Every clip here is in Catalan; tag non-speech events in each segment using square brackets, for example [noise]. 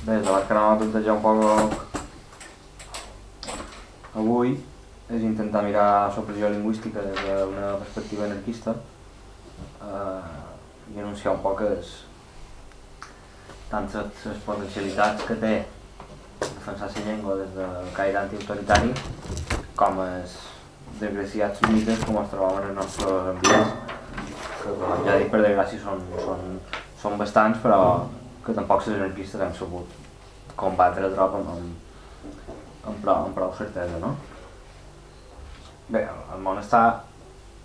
Bé, el debat que anem a plantejar un poc avui és intentar mirar la supressió lingüística des d'una perspectiva anarquista eh, i anunciar un poc es, tant les, potencialitats que té defensar la llengua des de caire antiautoritari com els desgraciats mites com els trobàvem en els nostres ambients que com ja dic per desgràcia són, són, són bastants però que tampoc les anarquistes han sabut combatre el drop amb, amb, amb, prou, amb prou certesa, no? Bé, el món està,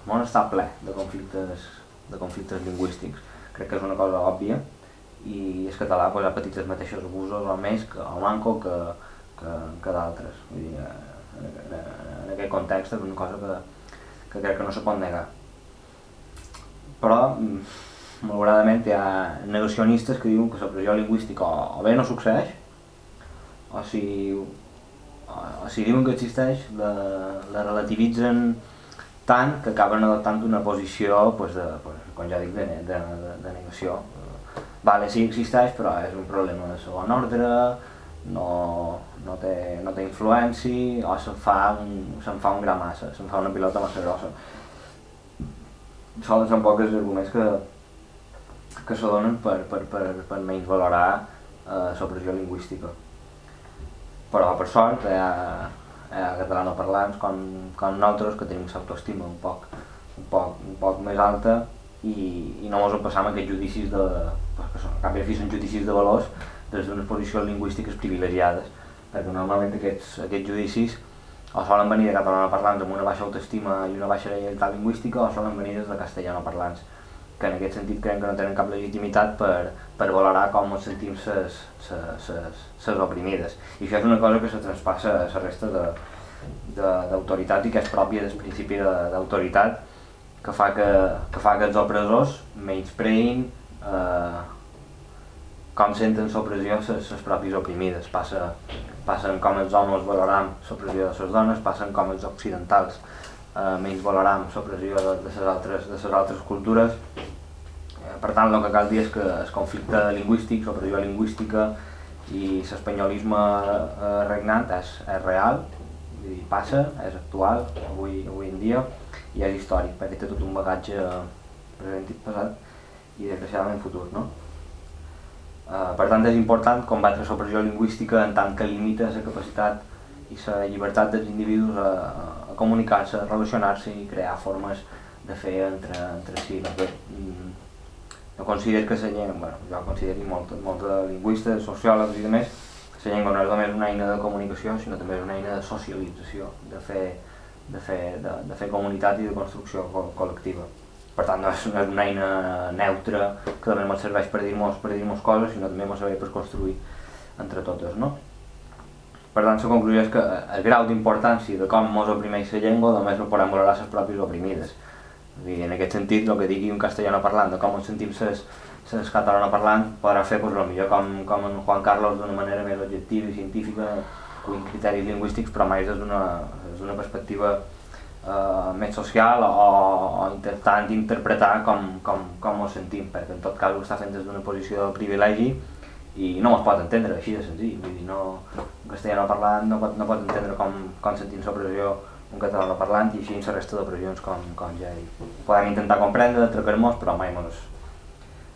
el món està ple de conflictes, de conflictes lingüístics. Crec que és una cosa òbvia i el català pues, ha patit els mateixos abusos o més que el manco que, que, que d'altres. Vull dir, en, en, en aquest context és una cosa que, que crec que no se pot negar. Però malauradament hi ha negacionistes que diuen que la pressió lingüística o, bé no succeeix, o si, o, o si diuen que existeix, la, la relativitzen tant que acaben adoptant una posició, pues, de, pues, com ja dic, de, de, de, de negació. Vale, sí existeix, però és un problema de segon ordre, no, no, té, no té influència o se'n fa, un, se'n fa un gra massa, se'n fa una pilota massa grossa. Solen són pocs arguments que, que se donen per, per, per, per menys valorar eh, la pressió lingüística. Però per sort hi ha, hi ha catalanoparlants com, com nosaltres que tenim l'autoestima un poc, un, poc, un poc més alta i, i no ens ho passam aquests judicis de, que són, cap i fi són judicis de valors des d'unes posicions lingüístiques privilegiades perquè normalment aquests, aquests judicis o solen venir de catalanoparlants amb una baixa autoestima i una baixa lleialtat lingüística o solen venir des de castellanoparlants que en aquest sentit creiem que no tenen cap legitimitat per, per valorar com ens sentim ses, ses, ses, ses oprimides. I això és una cosa que se traspassa a la resta d'autoritat i que és pròpia del principi d'autoritat que fa que, que fa que els opressors menyspreïn eh, com senten l'opressió les, pròpies oprimides. Passa, passen com els homes valoram l'opressió de les dones, passen com els occidentals eh, menys valoram l'opressió de, de, les altres, de les altres cultures. Eh, per tant, el que cal dir és que el conflicte lingüístic, l'opressió lingüística i l'espanyolisme eh, regnant és, és real, i passa, és actual, avui, avui en dia, i és històric, perquè té tot un bagatge present i passat i desgraciadament futur. No? Uh, per tant, és important combatre l'opressió lingüística en tant que limita la capacitat i la llibertat dels individus a, a comunicar-se, relacionar-se i crear formes de fer entre, entre si. Perquè, mm, no considero que la llengua, bueno, jo considero molt, molt de lingüistes, sociòlegs i demés, la llengua no és només una eina de comunicació, sinó també és una eina de socialització, de fer, de fer, de, de fer comunitat i de construcció co col·lectiva. Per tant, no és, no és una eina neutra que també ens serveix per dir-nos per dir coses, sinó també ens serveix per construir entre totes, no? Per tant, la conclusió és que el grau d'importància de com ens oprimeix la llengua només no podem valorar les pròpies oprimides. I en aquest sentit, el que digui un castellano parlant de com ens sentim ses, ses catalano parlant podrà fer pues, millor com, com en Juan Carlos d'una manera més objectiva i científica, amb criteris lingüístics, però mai des d'una perspectiva eh, més social o, o intentant interpretar com, com, com ho sentim, perquè en tot cas ho està fent des d'una posició de privilegi i no es pot entendre així de senzill, vull dir, no, un castellano parlant no pot, no pot entendre com, com sentim l'opressió un català no parlant i així la resta d'opressions com, com ja he dit. Podem intentar comprendre, atracar-nos, però mai, mos,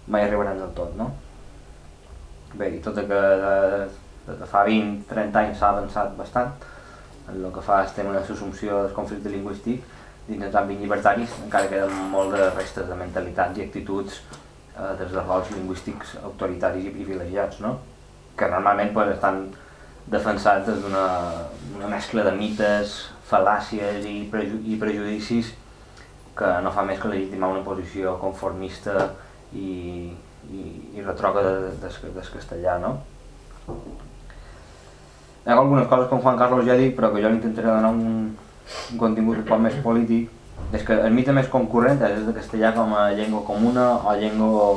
mai arribarem del tot, no? Bé, i tot i que de, de, de fa 20-30 anys s'ha avançat bastant en el que fa el tema de l'assumpció del conflicte lingüístic dins els àmbits llibertaris encara queden molt de restes de mentalitats i actituds eh, des de rols lingüístics autoritaris i privilegiats, no? que normalment pues, estan defensats des d'una una mescla de mites, fal·làcies i, preju i prejudicis que no fa més que legitimar una posició conformista i, i, i retrògrada des, des castellà. No? Hi ha algunes coses com Juan Carlos ja dic, però que jo intentaré donar un, un contingut un poc més polític és que el mite més concurrent és el castellà com a llengua comuna o llengua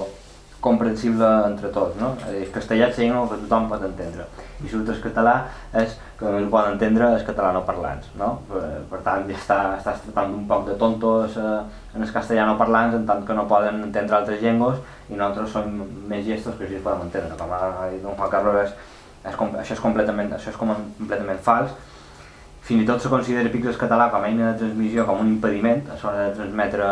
comprensible entre tots, no? El castellà és llengua que tothom pot entendre. I surt el català és que ho poden entendre els catalanoparlants, no? Per, per tant, ja està, estàs tractant un poc de tontos eh, en els castellanoparlants en tant que no poden entendre altres llengües i nosaltres som més gestos que sí es poden entendre. Com ha dit don Juan Carlos, és, és, això, és completament, això és com completament fals. Fins i tot se considera el català com a eina de transmissió, com un impediment a l'hora de transmetre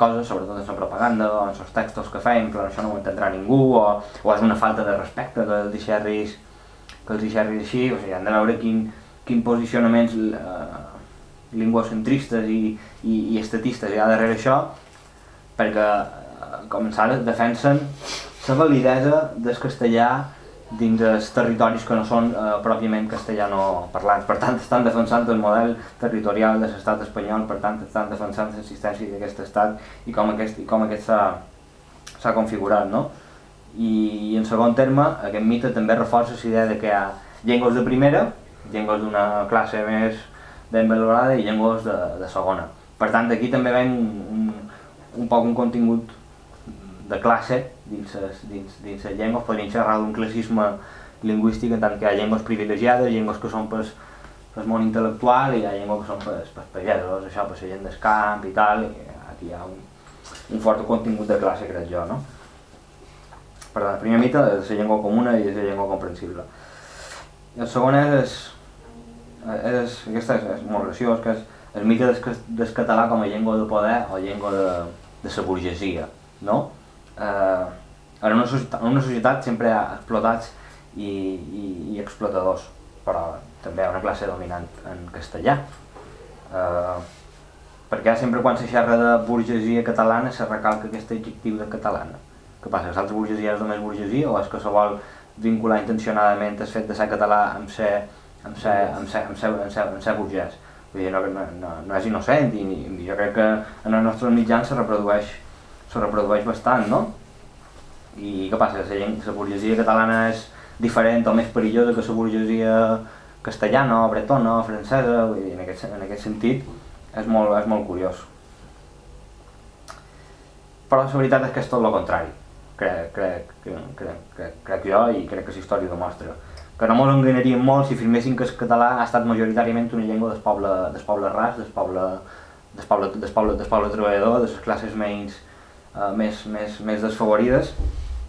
coses, sobretot en la propaganda o en els textos que fem, però això no ho entendrà ningú, o, o és una falta de respecte que els deixerris, que els deixerris així, o sigui, han de veure quin, quin posicionaments eh, lingüocentristes i, i, i estatistes hi ha darrere això, perquè eh, començar defensen la validesa del castellà dins els territoris que no són eh, pròpiament castellano parlants. Per tant, estan defensant el model territorial de l'estat espanyol, per tant, estan defensant l'existència d'aquest estat i com aquest, i com aquest s'ha configurat. No? I, I en segon terme, aquest mite també reforça la idea de que hi ha llengües de primera, llengües d'una classe més ben valorada i llengües de, de segona. Per tant, d'aquí també ven un, un poc un contingut de classe dins, ses, dins, dins les llengües, podríem xerrar d'un classisme lingüístic en tant que hi ha llengües privilegiades, llengües que són pel, pel món intel·lectual i hi ha llengües que són pels, pels pagesos, això per la gent del camp i tal, i aquí hi ha un, un fort contingut de classe, crec jo, no? Per tant, el primer mite és la llengua comuna i és la llengua comprensible. I el segon és, és, és aquesta és, és molt graciós, que és el mite del, del català com a llengua de poder o llengua de, de la burgesia, no? eh, en, una societat, en una societat sempre hi ha explotats i, i, i explotadors, però també hi ha una classe dominant en castellà. Eh, perquè sempre quan se xerra de burgesia catalana se recalca aquest adjectiu de catalana. Què passa, que l'altra burgesia és només burgesia o és que se vol vincular intencionadament el fet de ser català amb ser, amb ser, amb ser, amb ser, amb ser, amb ser burgès? Vull dir, no, no, no és innocent i, i jo crec que en els nostres mitjans se reprodueix se reprodueix bastant, no? I què passa? La, la burgesia catalana és diferent o més perillosa que la burgesia castellana o bretona o francesa, vull dir, en aquest, en aquest sentit és molt, és molt curiós. Però la veritat és que és tot el contrari, crec, crec, crec, crec, crec, jo i crec que la història demostra. Que no ens enganyaríem molt si afirméssim que el català ha estat majoritàriament una llengua del poble, del poble ras, del poble, del poble, del poble, del poble treballador, de les classes menys, uh, més, més, més desfavorides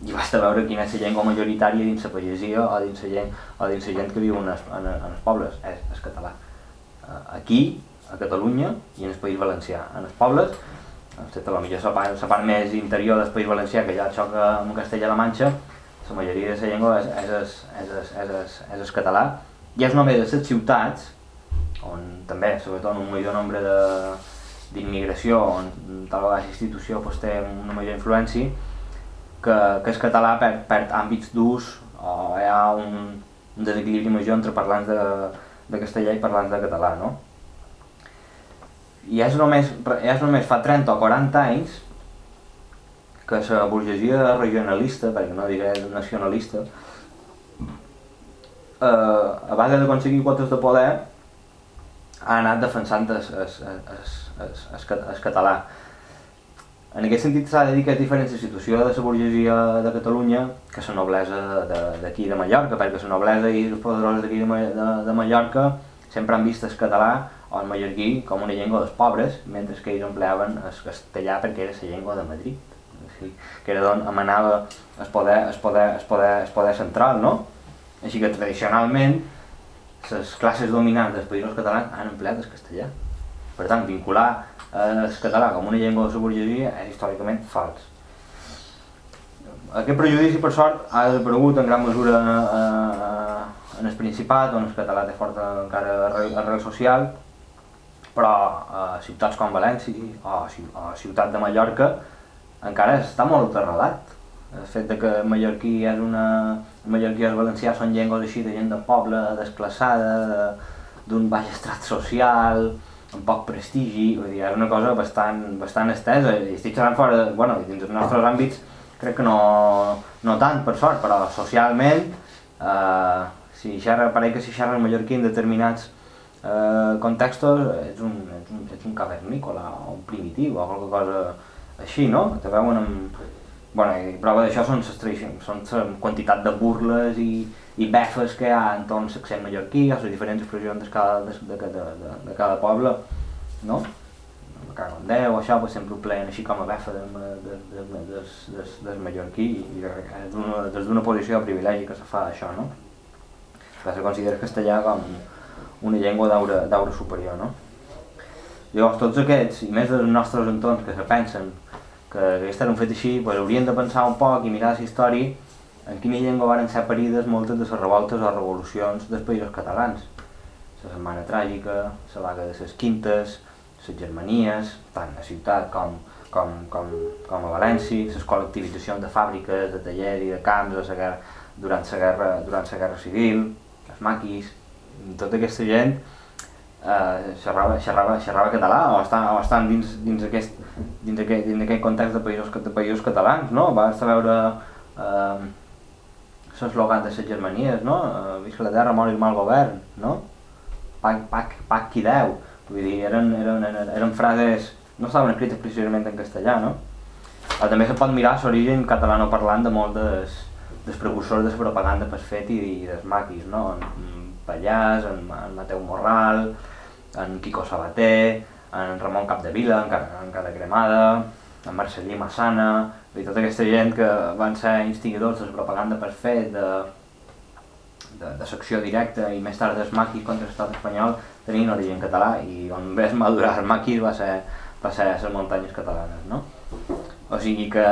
i basta veure quina és la llengua majoritària dins la pagesia o dins la gent, o dins la gent que viu en, es, en, en els pobles, és, és català. Uh, aquí, a Catalunya i en el País Valencià. En els pobles, excepte la millor la part, més interior del País Valencià, que ja xoca amb Castella-La Manxa, la majoria de la llengua és, és, és, és, és, és, és, és català. I és només a les ciutats, on també, sobretot, un major nombre d'immigració on tal vegada la institució pues, té una major influència que, que el català perd, perd àmbits d'ús o hi ha un, un desequilibri major entre parlants de, de castellà i parlants de català, no? I és només, és només fa 30 o 40 anys que la burgesia regionalista, perquè no diré nacionalista, eh, a base d'aconseguir quotes de poder, ha anat defensant el català. En aquest sentit s'ha de dir que és diferent la situació de la burgesia de Catalunya que la noblesa d'aquí de, de Mallorca, perquè la noblesa i els poderosos d'aquí de, de, de Mallorca sempre han vist el català o el mallorquí com una llengua dels pobres, mentre que ells empleaven el castellà perquè era la llengua de Madrid, o sigui, que era d'on emanava el poder, el, poder, el, poder, el poder central, no? Així que tradicionalment les classes dominants dels països catalans han empleat el castellà. Per tant, vincular el català com una llengua de la burgesia és històricament fals. Aquest prejudici, per sort, ha desaparegut en gran mesura eh, en el Principat, on el català té forta encara arrel social, però a ciutats com València o a Ciutat de Mallorca encara està molt arrelat. El fet de que mallorquí és una... mallorquí i el valencià són llengües així de gent de poble, desclassada, d'un baix estrat social, amb poc prestigi, vull dir, és una cosa bastant, bastant estesa, i estic xerrant fora, de, bueno, dins dels nostres àmbits crec que no, no tant, per sort, però socialment, eh, si xerra, pareix que si xerra el mallorquí en determinats eh, contextos ets un, ets, un, ets un cavernícola o un primitiu o qualque cosa així, no? Te veuen amb, bueno, i prova d'això són les són la quantitat de burles i, i befes que hi ha entorn l'accent mallorquí, les diferents expressions de cada, de, de, de, de, cada poble, no? Me cago en Déu, això pues, sempre ho pleguen així com a befa de, de, de, de, de, de, de mallorquí i des d'una posició de privilegi que se fa això, no? Que se considera el castellà com una llengua d'aure superior, no? Llavors tots aquests, i més dels nostres entorns que se pensen que aquest era un fet així, pues, haurien de pensar un poc i mirar la història en quina llengua van ser parides moltes de les revoltes o revolucions dels països catalans. La Setmana Tràgica, la vaga de les Quintes, les Germanies, tant a ciutat com, com, com, com a València, les col·lectivitzacions de fàbriques, de tallers i de camps de la guerra, durant, la guerra, durant la guerra civil, els maquis, tota aquesta gent eh, xerrava, xerrava, xerrava català o estan, o estan dins, dins, aquest, dins, aquest, dins aquest context de països, de països catalans, no? Va a veure eh, l'eslògan de les germanies, no? Eh, visca la terra, mori el mal govern, no? Pac, pac, pac qui deu. Vull dir, eren, eren, eren, eren frases, no estaven escrites precisament en castellà, no? Però també se pot mirar l'origen catalano-parlant de molts dels, dels precursors de la propaganda per fet i, i dels maquis, no? En Pallàs, en, en Mateu Morral, en Quico Sabater, en Ramon Capdevila, encara, encara cremada, en Marcelí Massana, i tota aquesta gent que van ser instigadors de la propaganda per fet, de, de, de secció directa i més tard dels maquis contra l'estat espanyol tenien origen català i on més madurar els maquis va ser, va ser les muntanyes catalanes, no? O sigui que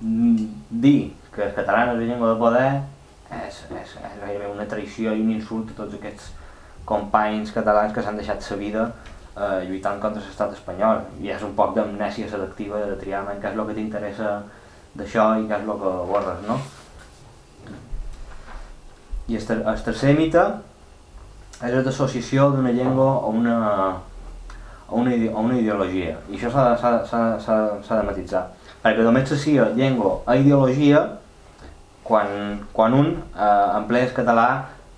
dir que els catalans és llengua de poder és, és, és gairebé una traïció i un insult a tots aquests companys catalans que s'han deixat sa vida eh, lluitant contra l'estat espanyol. I és un poc d'amnèsia selectiva de triar en què és el que t'interessa d'això i què és el que borres, no? I el, ter el tercer mite és l'associació d'una llengua o una, o una, o una ideologia. I això s'ha de matitzar perquè només s'associa llengua a ideologia quan, quan un eh, emplea el català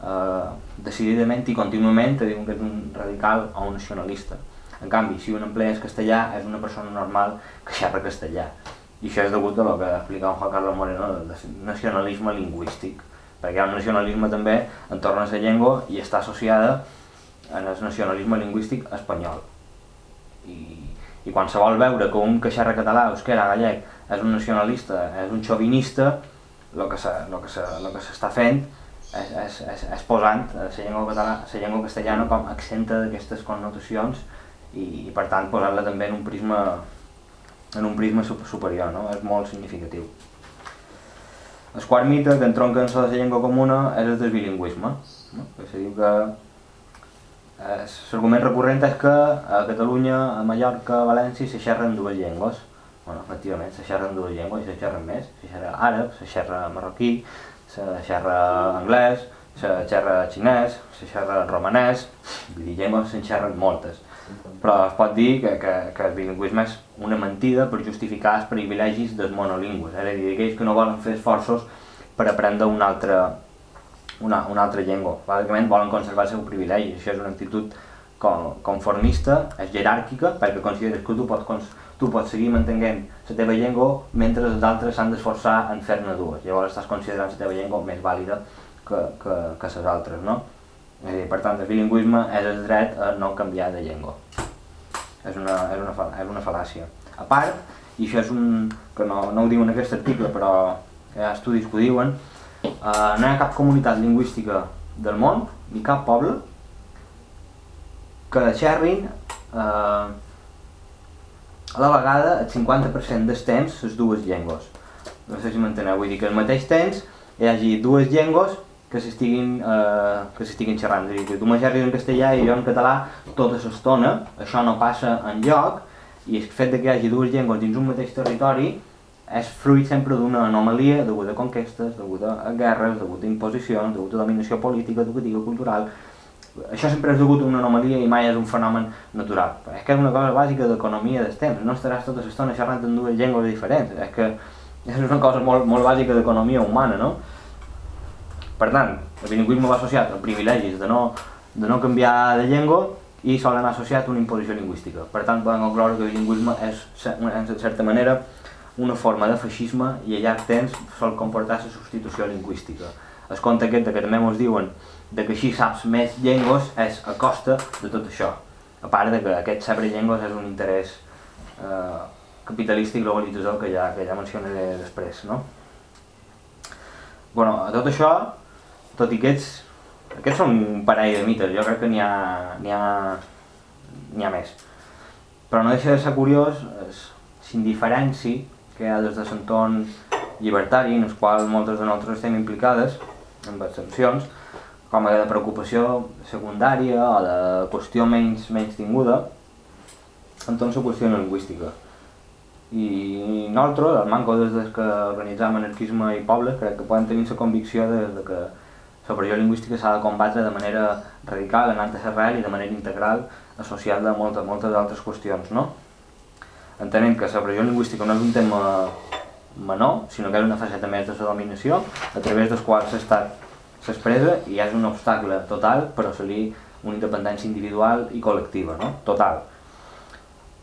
eh, decididament i contínuament diuen que és un radical o un nacionalista. En canvi, si un emplea el castellà és una persona normal que xerra castellà. I això és degut a el que explicava Juan Carlos Moreno del nacionalisme lingüístic, perquè un nacionalisme també entorn a la llengua i està associada el nacionalisme lingüístic espanyol. I, i quan se vol veure que un que xerra català, euskera, gallec, és un nacionalista, és un xovinista, el que s'està fent és, és, és, és posant la llengua, català, la llengua castellana com accenta d'aquestes connotacions i, i per tant posant-la també en un prisma en un prisma superior, no? és molt significatiu. El quart mite que entronca en la llengua comuna és el del bilingüisme, no? que se diu que eh, l'argument recurrent és que a Catalunya, a Mallorca, a València se xerren dues llengües, bueno, efectivament, se xerren dues llengües i se xerren més, se xerra àrab, se xerra marroquí, se xerra anglès, se xerra xinès, se xerra romanès, vull dir, llengües se'n xerren moltes. Però es pot dir que, que, que el bilingüisme és una mentida per justificar els privilegis dels monolingües, és a dir, aquells que no volen fer esforços per aprendre una altra, una, una altra llengua. Bàsicament volen conservar el seu privilegi, això és una actitud conformista, és jeràrquica, perquè consideres que tu pots tu pots seguir mantenint la teva llengua mentre els altres s'han d'esforçar en fer-ne dues. Llavors estàs considerant la teva llengua més vàlida que, que, que les altres, no? És dir, per tant, el bilingüisme és el dret a no canviar de llengua. És una, és una, és una fal·làcia. A part, i això és un... que no, no ho diuen en aquest article, però hi ha estudis que ho diuen, eh, no hi ha cap comunitat lingüística del món, ni cap poble, que xerrin eh, a la vegada el 50% del temps les dues llengües. No sé si m'enteneu, vull dir que al mateix temps hi hagi dues llengües que s'estiguin eh, que xerrant. És dir, que tu me xerris en castellà i jo en català tota l'estona, això no passa en lloc, i el fet de que hi hagi dues llengües dins un mateix territori és fruit sempre d'una anomalia deguda a conquestes, deguda a guerres, deguda a imposicions, deguda a dominació política, educativa, cultural, això sempre és degut a una anomalia i mai és un fenomen natural. És que és una cosa bàsica d'economia del temps, no estaràs tota l'estona xerrant en dues llengües diferents, és que és una cosa molt, molt bàsica d'economia humana, no? Per tant, el bilingüisme va associat a privilegis de no, de no canviar de llengua i solen anar associat a una imposició lingüística. Per tant, podem concloure que el bilingüisme és, en certa manera, una forma de feixisme i a llarg temps sol comportar la substitució lingüística. El conte aquest que també ens diuen de que així saps més llengües és a costa de tot això. A part de que aquest saber llengües és un interès eh, i globalitzador que ja, que ja mencionaré després. No? bueno, a tot això, tot i que aquests, aquests són un parell de mites, jo crec que n'hi ha, ha, ha més. Però no deixa de ser curiós s'indiferenci que hi ha des de l'entorn llibertari, en el qual moltes de nosaltres estem implicades, amb excepcions, com a de preocupació secundària o de qüestió menys, menys tinguda, entorn la qüestió lingüística. I nosaltres, el Manco, des que organitzam anarquisme i poble, crec que poden tenir la convicció de, de que la pressió lingüística s'ha de combatre de manera radical, anant a l'arrel i de manera integral, associat a moltes, moltes altres qüestions, no? entenent que la pressió lingüística no és un tema menor, sinó que és una faceta més de la dominació, a través dels quals l'estat s'expressa i és un obstacle total per assolir una independència individual i col·lectiva, no? total.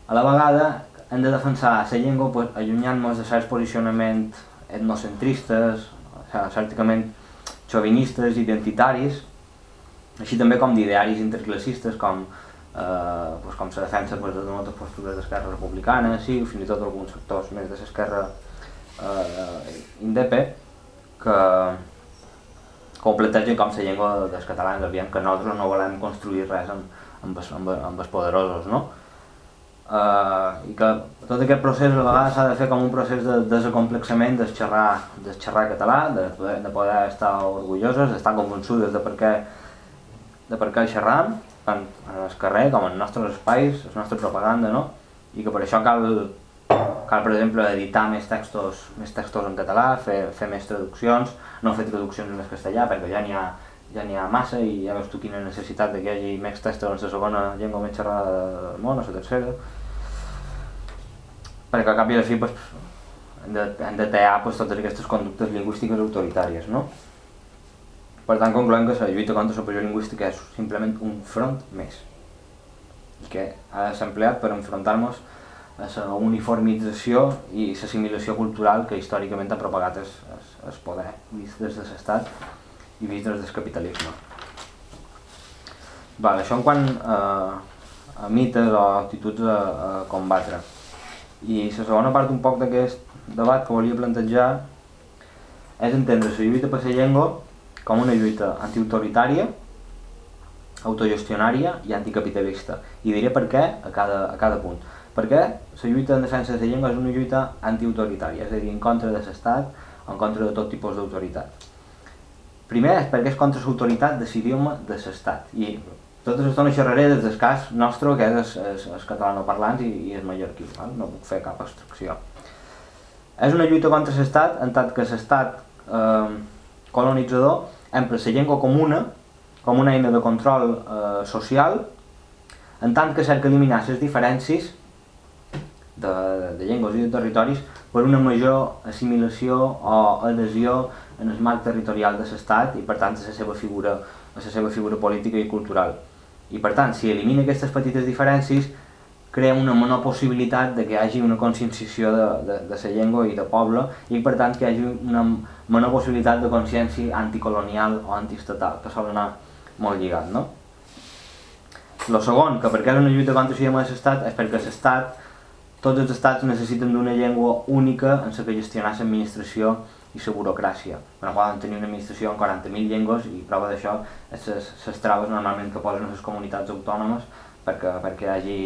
A la vegada hem de defensar la llengua pues, allunyant-nos de certs posicionaments etnocentristes, certicament xovinistes, identitaris, així també com d'idearis interclassistes com eh, pues, com la defensa pues, de moltes postures d'esquerra republicana, sí, o fins i tot alguns sectors més de l'esquerra eh, indepe, que, que ho plantegen com la llengua dels catalans, aviam que nosaltres no volem construir res amb, amb, amb, amb els poderosos, no? Uh, i que tot aquest procés a vegades s'ha de fer com un procés de desacomplexament de xerrar, de xerrar català, de poder, de poder estar orgullosos, d'estar convençudes de per què, de per què xerram, tant en el carrer com en els nostres espais, la nostra propaganda, no? I que per això cal, cal per exemple, editar més textos, més textos en català, fer, fer més traduccions, no fer traduccions en castellà, perquè ja n'hi ha, ja ha massa i ja veus tu quina necessitat de que hi hagi més textos en la segona llengua més xerrada del món, o la tercera. Perquè al cap i a la fi pues, hem de, hem de tallar pues, totes aquestes conductes lingüístiques autoritàries, no? Per tant, concloem que la lluita contra la pressió lingüística és simplement un front més i que ha de ser empleat per enfrontar-nos la uniformització i l'assimilació cultural que històricament ha propagat el, el, el poder, vist des de l'estat i vist des del capitalisme. Val, això en quant a, a mites o actituds a, a combatre. I la segona part un poc d'aquest debat que volia plantejar és entendre la lluita per la llengua com una lluita antiautoritària, autogestionària i anticapitalista. I diré per què a cada, a cada punt. Perquè la lluita en defensa de llengua és una lluita antiautoritària, és a dir, en contra de l'estat, en contra de tot tipus d'autoritat. Primer és perquè és contra l'autoritat de l'idioma de l'estat. I tota l'estona xerraré des del cas nostre, que és el, el, el catalanoparlants i, i el mallorquí, val? no puc fer cap abstracció. És una lluita contra l'estat en tant que l'estat eh, colonitzador empra la llengua comuna com una eina de control eh, social en tant que cerca eliminar les diferències de, de llengües i de territoris per una major assimilació o adhesió en el marc territorial de l'Estat i per tant a la seva figura a la seva figura política i cultural. I per tant, si elimina aquestes petites diferències, crea una menor possibilitat de que hi hagi una conscienciació de, de, de la llengua i de poble i per tant que hi hagi una menor possibilitat de consciència anticolonial o antiestatal, que sol anar molt lligat, no? El segon, que perquè és una lluita contra el sistema de l'estat, és perquè l'estat, tots els estats necessiten d'una llengua única en la que gestionar l'administració i la burocràcia. No poden tenir una administració amb 40.000 llengües i prova d'això les traves normalment que posen les comunitats autònomes perquè, perquè hi hagi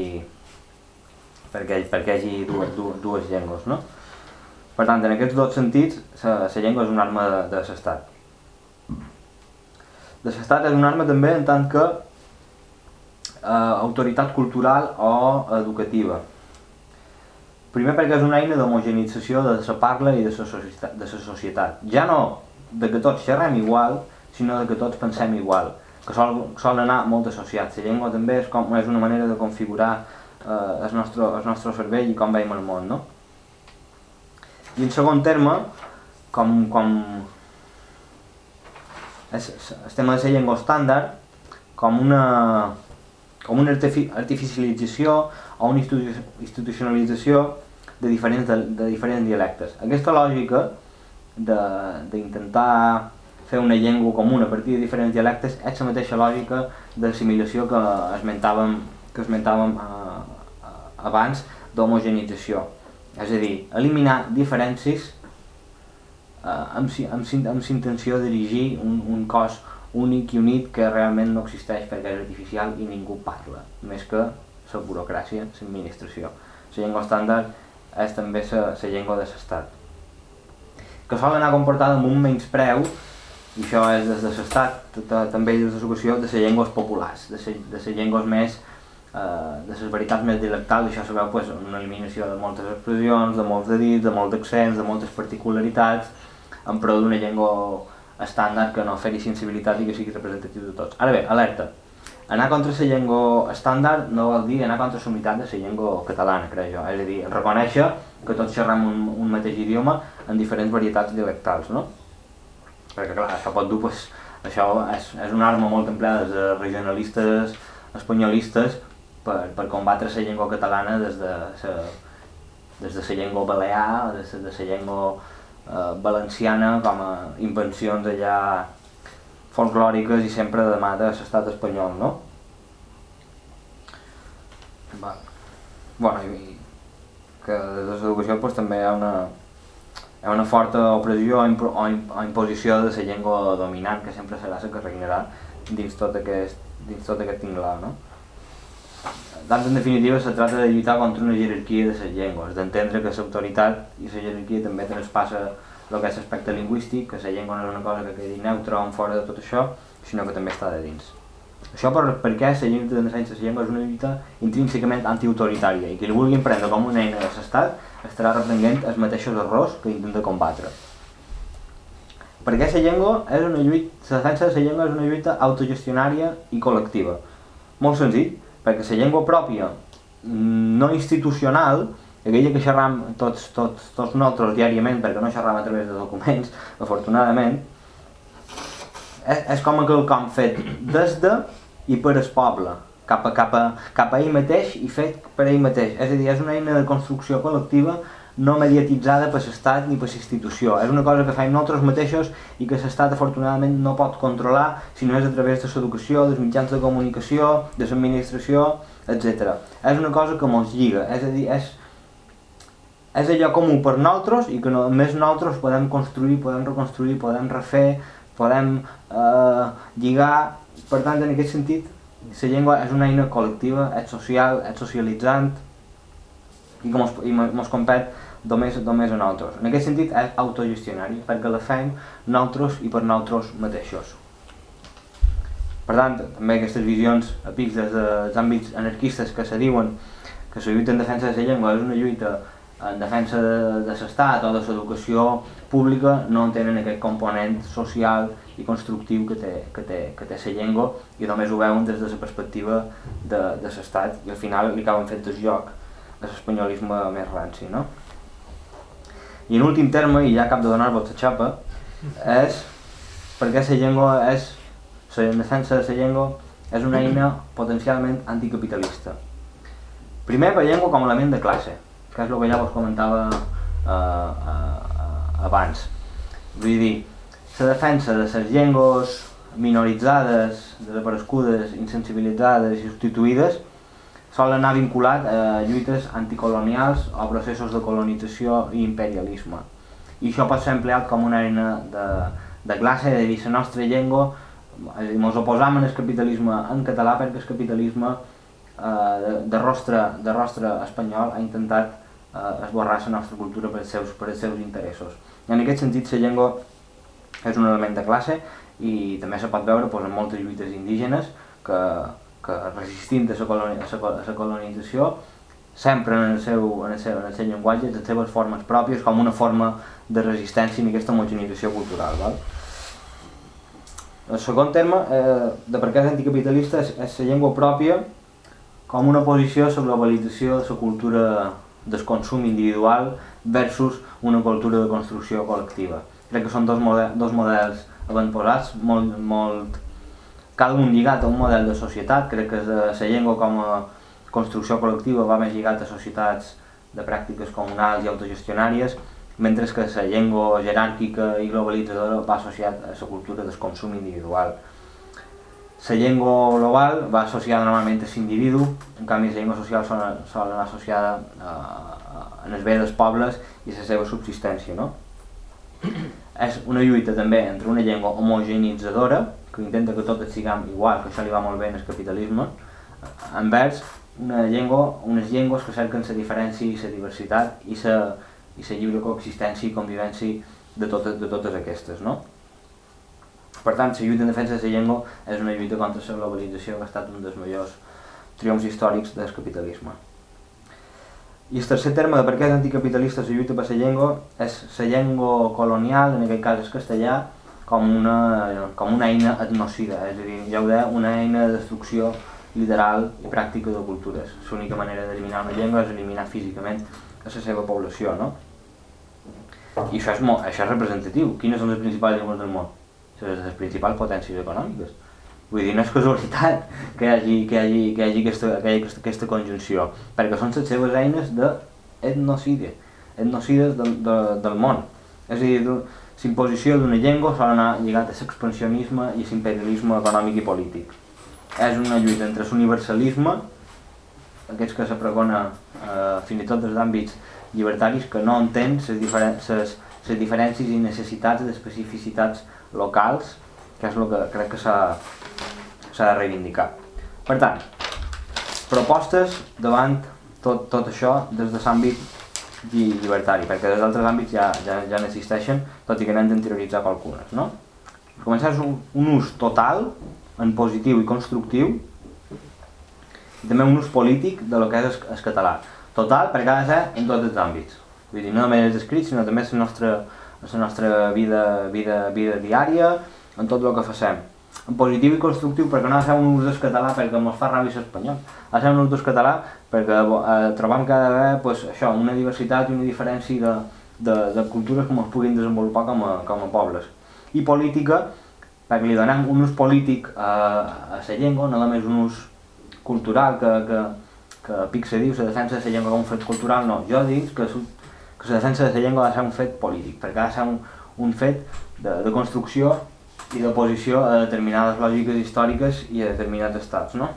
perquè, perquè hi hagi dues, dues, dues llengües, no? Per tant, en aquests dos sentits, la llengua és una arma de, de l'estat. De l'estat és una arma també en tant que eh, autoritat cultural o educativa. Primer perquè és una eina d'homogenització de la parla i de la societat, societat. Ja no de que tots xerrem igual, sinó de que tots pensem igual, que sol, sol anar molt associat. La llengua també és, com, és una manera de configurar eh, el, nostre, el nostre cervell i com veiem el món, no? I en segon terme, com, com es, el tema de la llengua estàndard com una, com una artificialització o una institucionalització de diferents, de, de diferents dialectes. Aquesta lògica d'intentar fer una llengua comuna a partir de diferents dialectes és la mateixa lògica d'assimilació que esmentàvem, que esmentàvem eh, eh, abans d'homogenització. És a dir, eliminar diferències eh, amb, amb, amb intenció de dirigir un, un cos únic i unit que realment no existeix perquè és artificial i ningú parla, més que la burocràcia, l'administració. La llengua estàndard és també la llengua de l'estat. Que sol anar comportada amb un menyspreu, i això és des de l'estat, també des de l'educació, de les llengües populars, de les llengües més eh, de les veritats més dialectals, això se veu pues, una eliminació de moltes expressions, de molts de dits, de molts accents, de moltes particularitats, en prou d'una llengua estàndard que no oferi sensibilitat i que sigui representatiu de tots. Ara bé, alerta, anar contra la llengua estàndard no vol dir anar contra la unitat de la llengua catalana, crec jo. És a dir, reconèixer que tots xerram un, un mateix idioma en diferents varietats dialectals, no? Perquè clar, això pot dur, pues, això és, és una arma molt empleada de regionalistes espanyolistes per, per combatre la llengua catalana des de la, des de la llengua balear, des de la llengua eh, valenciana com a invencions allà folclòriques i sempre de mà de l'estat espanyol, no? Val. Bueno, i que des de l'educació pues, també hi ha una, hi ha una forta opressió o, impo o, imposició de la llengua dominant que sempre serà la que regnarà dins tot aquest, dins tot aquest tinglà, no? Doncs, en definitiva, se trata de lluitar contra una jerarquia de les llengües, d'entendre que l'autoritat i la jerarquia també traspassa el que és l'aspecte lingüístic, que la llengua no és una cosa que quedi neutra o fora de tot això, sinó que també està de dins. Això per, perquè la lluita de defensa de la llengua és una lluita intrínsecament antiautoritària i qui la vulgui emprendre com una eina de l'estat estarà reprenent els mateixos errors que intenta combatre. Perquè la llengua és una lluita, la defensa de la llengua és una lluita autogestionària i col·lectiva. Molt senzill, perquè la llengua pròpia mm, no institucional, aquella que xerram tots, tots, tots nosaltres diàriament, perquè no xerram a través de documents, [laughs] afortunadament, és, és com aquell com fet des de i per el poble, cap a, cap, a, cap a ell mateix i fet per ell mateix. És a dir, és una eina de construcció col·lectiva no mediatitzada per l'Estat ni per l'institució. És una cosa que fem nosaltres mateixos i que l'Estat afortunadament no pot controlar si no és a través de l'educació, dels mitjans de comunicació, de l'administració, etc. És una cosa que ens lliga, és a dir, és, és allò comú per nosaltres i que només nosaltres podem construir, podem reconstruir, podem refer, podem eh, lligar. Per tant, en aquest sentit, la llengua és una eina col·lectiva, és social, és socialitzant i que ens compet només, només a nosaltres. En aquest sentit és autogestionari, perquè la fem nosaltres i per nosaltres mateixos. Per tant, també aquestes visions a pics des dels àmbits anarquistes que se diuen que la lluita en defensa de la llengua és una lluita en defensa de, de l'estat o de l'educació pública no tenen aquest component social i constructiu que té, que té, que té la llengua i només ho veuen des de la perspectiva de, de l'estat i al final li acaben fent el joc a l'espanyolisme més ranci, no? I en últim terme, i ja cap de donar-vos la xapa, és perquè la llengua és, la defensa de la llengua és una eina potencialment anticapitalista. Primer per llengua com a element de classe, que és el que ja vos comentava eh, eh, abans. Vull dir, la defensa de les llengües minoritzades, desaparegudes, insensibilitzades i substituïdes sol anar vinculat a lluites anticolonials o processos de colonització i imperialisme. I això pot ser empleat com una eina de, de classe, de dir la nostra llengua, ens oposam al capitalisme en català perquè el capitalisme eh, de, de, rostre, de rostre espanyol ha intentat esborrar la nostra cultura per als, seus, per als seus interessos. I en aquest sentit la llengua és un element de classe i també se pot veure doncs, en moltes lluites indígenes que, que resistint a la, coloni a la colonització sempre en el seu, en el seu, en el seu llenguatge, les seves formes pròpies com una forma de resistència en aquesta homogenització cultural. Val? El segon terme eh, de per què és anticapitalista és, és la llengua pròpia com una posició a la globalització de la cultura del consum individual versus una cultura de construcció col·lectiva. Crec que són dos, model, dos models avantposats, molt, molt cada un lligat a un model de societat, crec que la llengua com a construcció col·lectiva va més lligat a societats de pràctiques comunals i autogestionàries, mentre que la llengua jeràrquica i globalitzadora va associat a la cultura del consum individual. La llengua global va associada normalment a l'individu, en canvi la llengua social sol, sol anar associada a, a les bé dels pobles i la seva subsistència. No? És una lluita també entre una llengua homogenitzadora, que intenta que tots siguem igual, que això li va molt bé en el capitalisme, envers una llengua, unes llengües que cerquen la diferència i la diversitat i la lliure coexistència i convivència de totes, de totes aquestes. No? Per tant, la lluita en defensa de la llengua és una lluita contra la globalització que ha estat un dels majors triomfs històrics del capitalisme. I el tercer terme de per què és anticapitalista la lluita per la llengua és la llengua colonial, en aquest cas el castellà, com una, com una eina etnocida, és a dir, ja ho deia, una eina de destrucció literal i pràctica de cultures. L'única manera d'eliminar una llengua és eliminar físicament a la seva població, no? I això és, molt, això és representatiu. Quines són les principals llengües del món? Les, les principals potències econòmiques. Vull dir, no és casualitat que hi hagi, que hi hagi, que hi hagi, aquesta, que hi hagi aquesta, aquesta conjunció, perquè són les seves eines d'etnocidi, etnocides del, de, del món. És a dir, l'imposició d'una llengua sol anar lligat a l'expansionisme i l'imperialisme econòmic i polític. És una lluita entre l'universalisme, aquests que se pregona eh, fins i tot dels àmbits llibertaris que no entén les diferen les diferències i necessitats d'especificitats locals, que és el que crec que s'ha de reivindicar. Per tant, propostes davant tot, tot això des de l'àmbit llibertari, perquè des d'altres àmbits ja, ja, ja n'existeixen, tot i que n'hem d'interioritzar qualcunes. No? Començar un, un ús total, en positiu i constructiu, i també un ús polític de lo que és el català total perquè ha de ser en tots els àmbits. Vull dir, no només els escrits, sinó també la nostra, la nostra vida, vida, vida diària, en tot el que facem. En positiu i constructiu perquè no ha de ser un ús del català perquè ens fa ràbia l'espanyol. Ser un ús català perquè eh, trobam cada vegada pues, això, una diversitat i una diferència de, de, de cultures que es puguin desenvolupar com a, com a pobles. I política perquè li donem un ús polític a, a la llengua, no només un ús cultural que, que, que se diu la defensa de la llengua com un fet cultural, no, jo dic que, que la defensa de la llengua ha de ser un fet polític, perquè ha de ser un, un fet de, de construcció i d'oposició a determinades lògiques històriques i a determinats estats, no?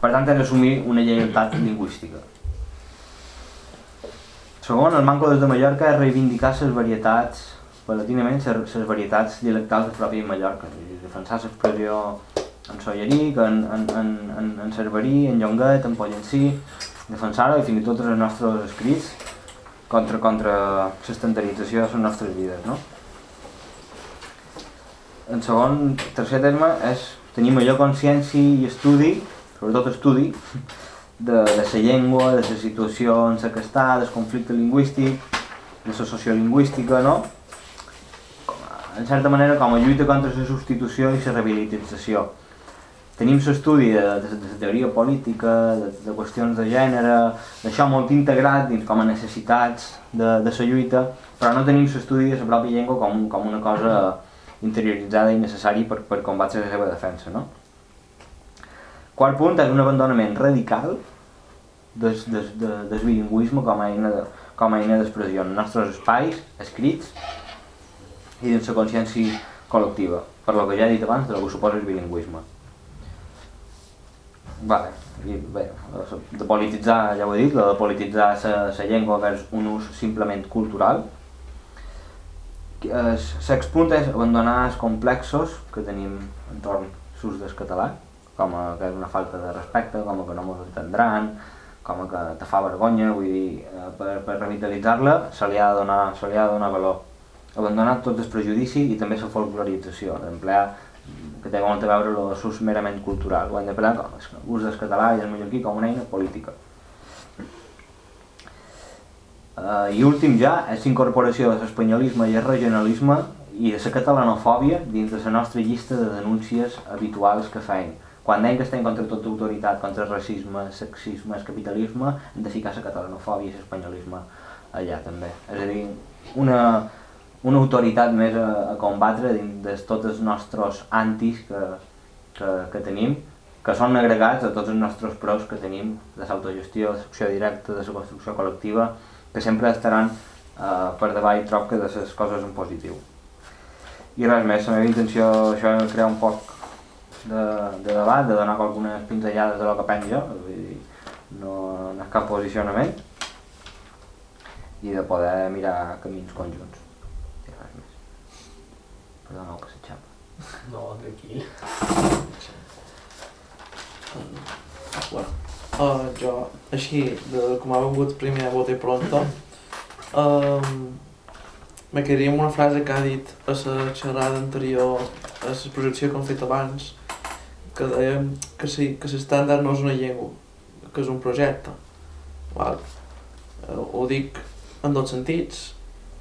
Per tant, has d'assumir una lleialtat lingüística. Segon, el Manco des de Mallorca és reivindicar les varietats, palatinament, les varietats dialectals de pròpia Mallorca, defensar l'expressió en Solleric, en, en, en, en, en Cerverí, en Llonguet, en Pollencí, defensar-ho i fins i tot els nostres escrits contra, contra l'estandardització de les nostres vides. No? En segon, tercer terme és tenir major consciència i estudi, sobretot estudi, de, de la llengua, de la situació en que està, del conflicte lingüístic, de la sociolingüística, no? en certa manera com a lluita contra la substitució i la rehabilitació tenim l'estudi de, de, de teoria política, de, de qüestions de gènere, d'això molt integrat dins com a necessitats de, de la lluita, però no tenim l'estudi de la pròpia llengua com, com una cosa interioritzada i necessària per, per combatre la seva defensa. No? Quart punt és un abandonament radical del, des, de, des bilingüisme com a eina de, com a eina d'expressió en nostres espais, escrits i dins la consciència col·lectiva, per lo que ja he dit abans de lo que suposa el bilingüisme. Vale. I bé, de polititzar, ja ho he dit, de polititzar la llengua vers un ús simplement cultural. L'expunt és abandonar els complexos que tenim entorn l'ús del català, com a, que és una falta de respecte, com a que no ens entendran, com a que te fa vergonya, vull dir, eh, per, per revitalitzar-la se li ha de donar, se li ha de donar valor. Abandonar tot el prejudici i també la folclorització, d'emplear que té molt a veure amb l'ús merament cultural. Ho hem de com l'ús del català i del mallorquí com una eina política. Uh, I últim ja és l'incorporació de l'espanyolisme i el regionalisme i de la catalanofòbia dins de la nostra llista de denúncies habituals que feim. Quan deim que estem contra tota autoritat, contra el racisme, el sexisme, el capitalisme, hem de ficar la catalanofòbia i l'espanyolisme allà també. És a dir, una, una autoritat més a, a combatre dins de tots els nostres antis que, que, que tenim, que són agregats a tots els nostres pros que tenim de l'autogestió, de l'acció directa, de la construcció col·lectiva, que sempre estaran eh, per davall troc que de les coses en positiu. I res més, la meva intenció això és crear un poc de, de debat, de donar algunes pinzellades de lo que penso vull dir, no, no és cap posicionament, i de poder mirar camins conjunts. Més. Perdoneu que s'aixapa. No, tranquil. Bueno, uh, jo, així, de com ha vengut primer a bote pronto, um, me quedaria amb una frase que ha dit a la xerrada anterior, a la projecció que hem fet abans, que dèiem que sí, que l'estàndard no és una llengua, que és un projecte. Val? Uh, ho dic en dos sentits.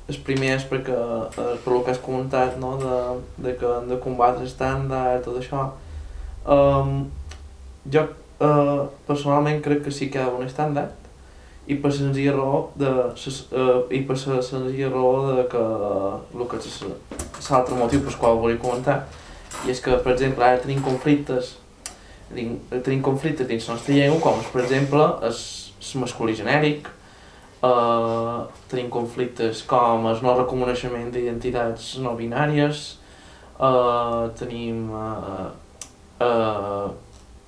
El primer és perquè, eh, per el que has comentat, no? de, de que hem de combatre estàndard, tot això. Um, jo uh, personalment crec que sí que hi ha un estàndard i per senzilla raó de uh, i per la senzilla raó de que el que és l'altre motiu per qual volia comentar i és que per exemple ara tenim conflictes tenim conflictes dins la nostra llengua com per exemple el masculí genèric Uh, tenim conflictes com el no reconeixement d'identitats no binàries, uh, tenim uh, uh,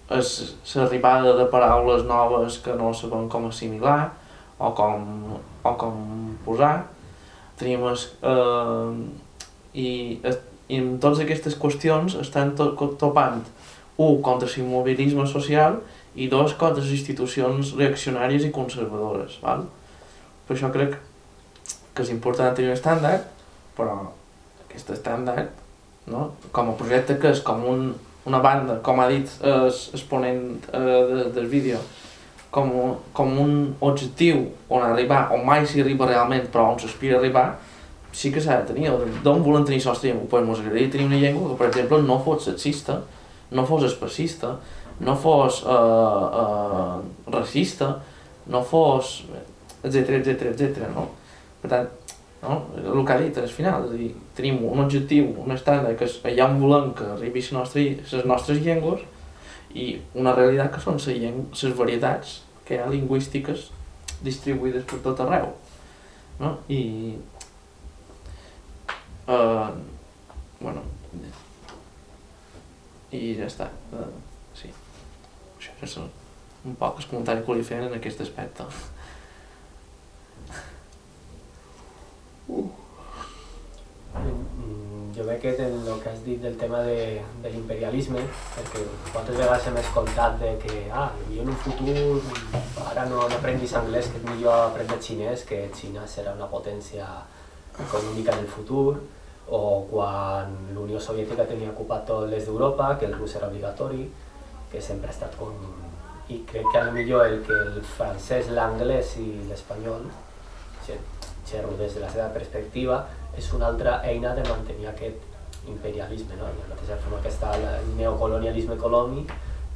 l'arribada de paraules noves que no sabem com assimilar o com, o com posar. Tenim es, uh, i, i en totes aquestes qüestions estan to, topant un contra l'immobilisme social i dos contra les institucions reaccionàries i conservadores. Val? Per això crec que és important tenir un estàndard, però aquest estàndard, no? com a projecte que és com un, una banda, com ha dit el ponent eh, de, del vídeo, com, com un objectiu on arribar, on mai s'hi arriba realment, però on s'aspira a arribar, sí que s'ha de tenir. D'on volem tenir la nostra llengua? Pues ens agradaria tenir una llengua que, per exemple, no fos sexista, no fos espacista, no fos eh, eh, racista, no fos etc etc etc. no? Per tant, no? el que ha dit al final, és a dir, tenim un objectiu, un estàndard, que és allà on volem que arribi les nostres, les nostres llengües, i una realitat que són les varietats que hi ha lingüístiques distribuïdes per tot arreu. No? I... Uh, bueno, i ja està. Uh, sí. Això és un poc el comentari que volia fer en aquest aspecte. Uh. Jo veig que el que has dit del tema de, de l'imperialisme, perquè quantes vegades hem escoltat de que ah, jo en un futur ara no, no aprendis anglès, que és millor aprendre xinès, que Xina serà una potència econòmica del futur, o quan l'Unió Soviètica tenia ocupat tot l'est d'Europa, que el rus era obligatori, que sempre ha estat com... I crec que a millor el que el francès, l'anglès i l'espanyol, xerro des de la seva perspectiva, és una altra eina de mantenir aquest imperialisme, no? I la mateixa forma que està el neocolonialisme econòmic,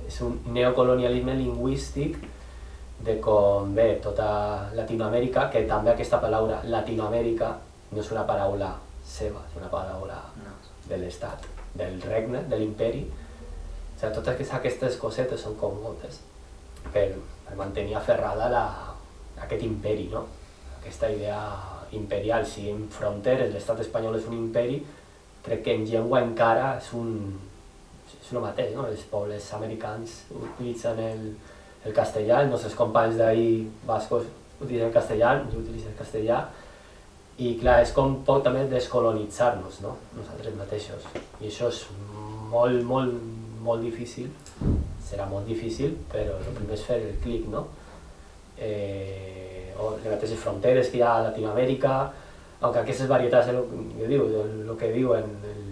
és un neocolonialisme lingüístic de com ve tota Latinoamèrica, que també aquesta paraula Latinoamèrica no és una paraula seva, és una paraula no. de l'Estat, del regne, de l'imperi. O sigui, totes aquestes cosetes són com moltes per, per mantenir aferrada la, aquest imperi, no? Aquesta idea imperial, si en fronteres l'estat espanyol és un imperi, crec que en llengua encara és un... és el mateix, no? Els pobles americans utilitzen el, el castellà, els nostres companys d'ahir bascos utilitzen el castellà, jo utilitzo el castellà, i clar, és com poc també descolonitzar-nos, no? Nosaltres mateixos. I això és molt, molt, molt difícil, serà molt difícil, però el primer és fer el clic, no? Eh, o mateixes fronteres que ha a Latinoamèrica, aunque aquestes varietats, diu, el, que diu en el,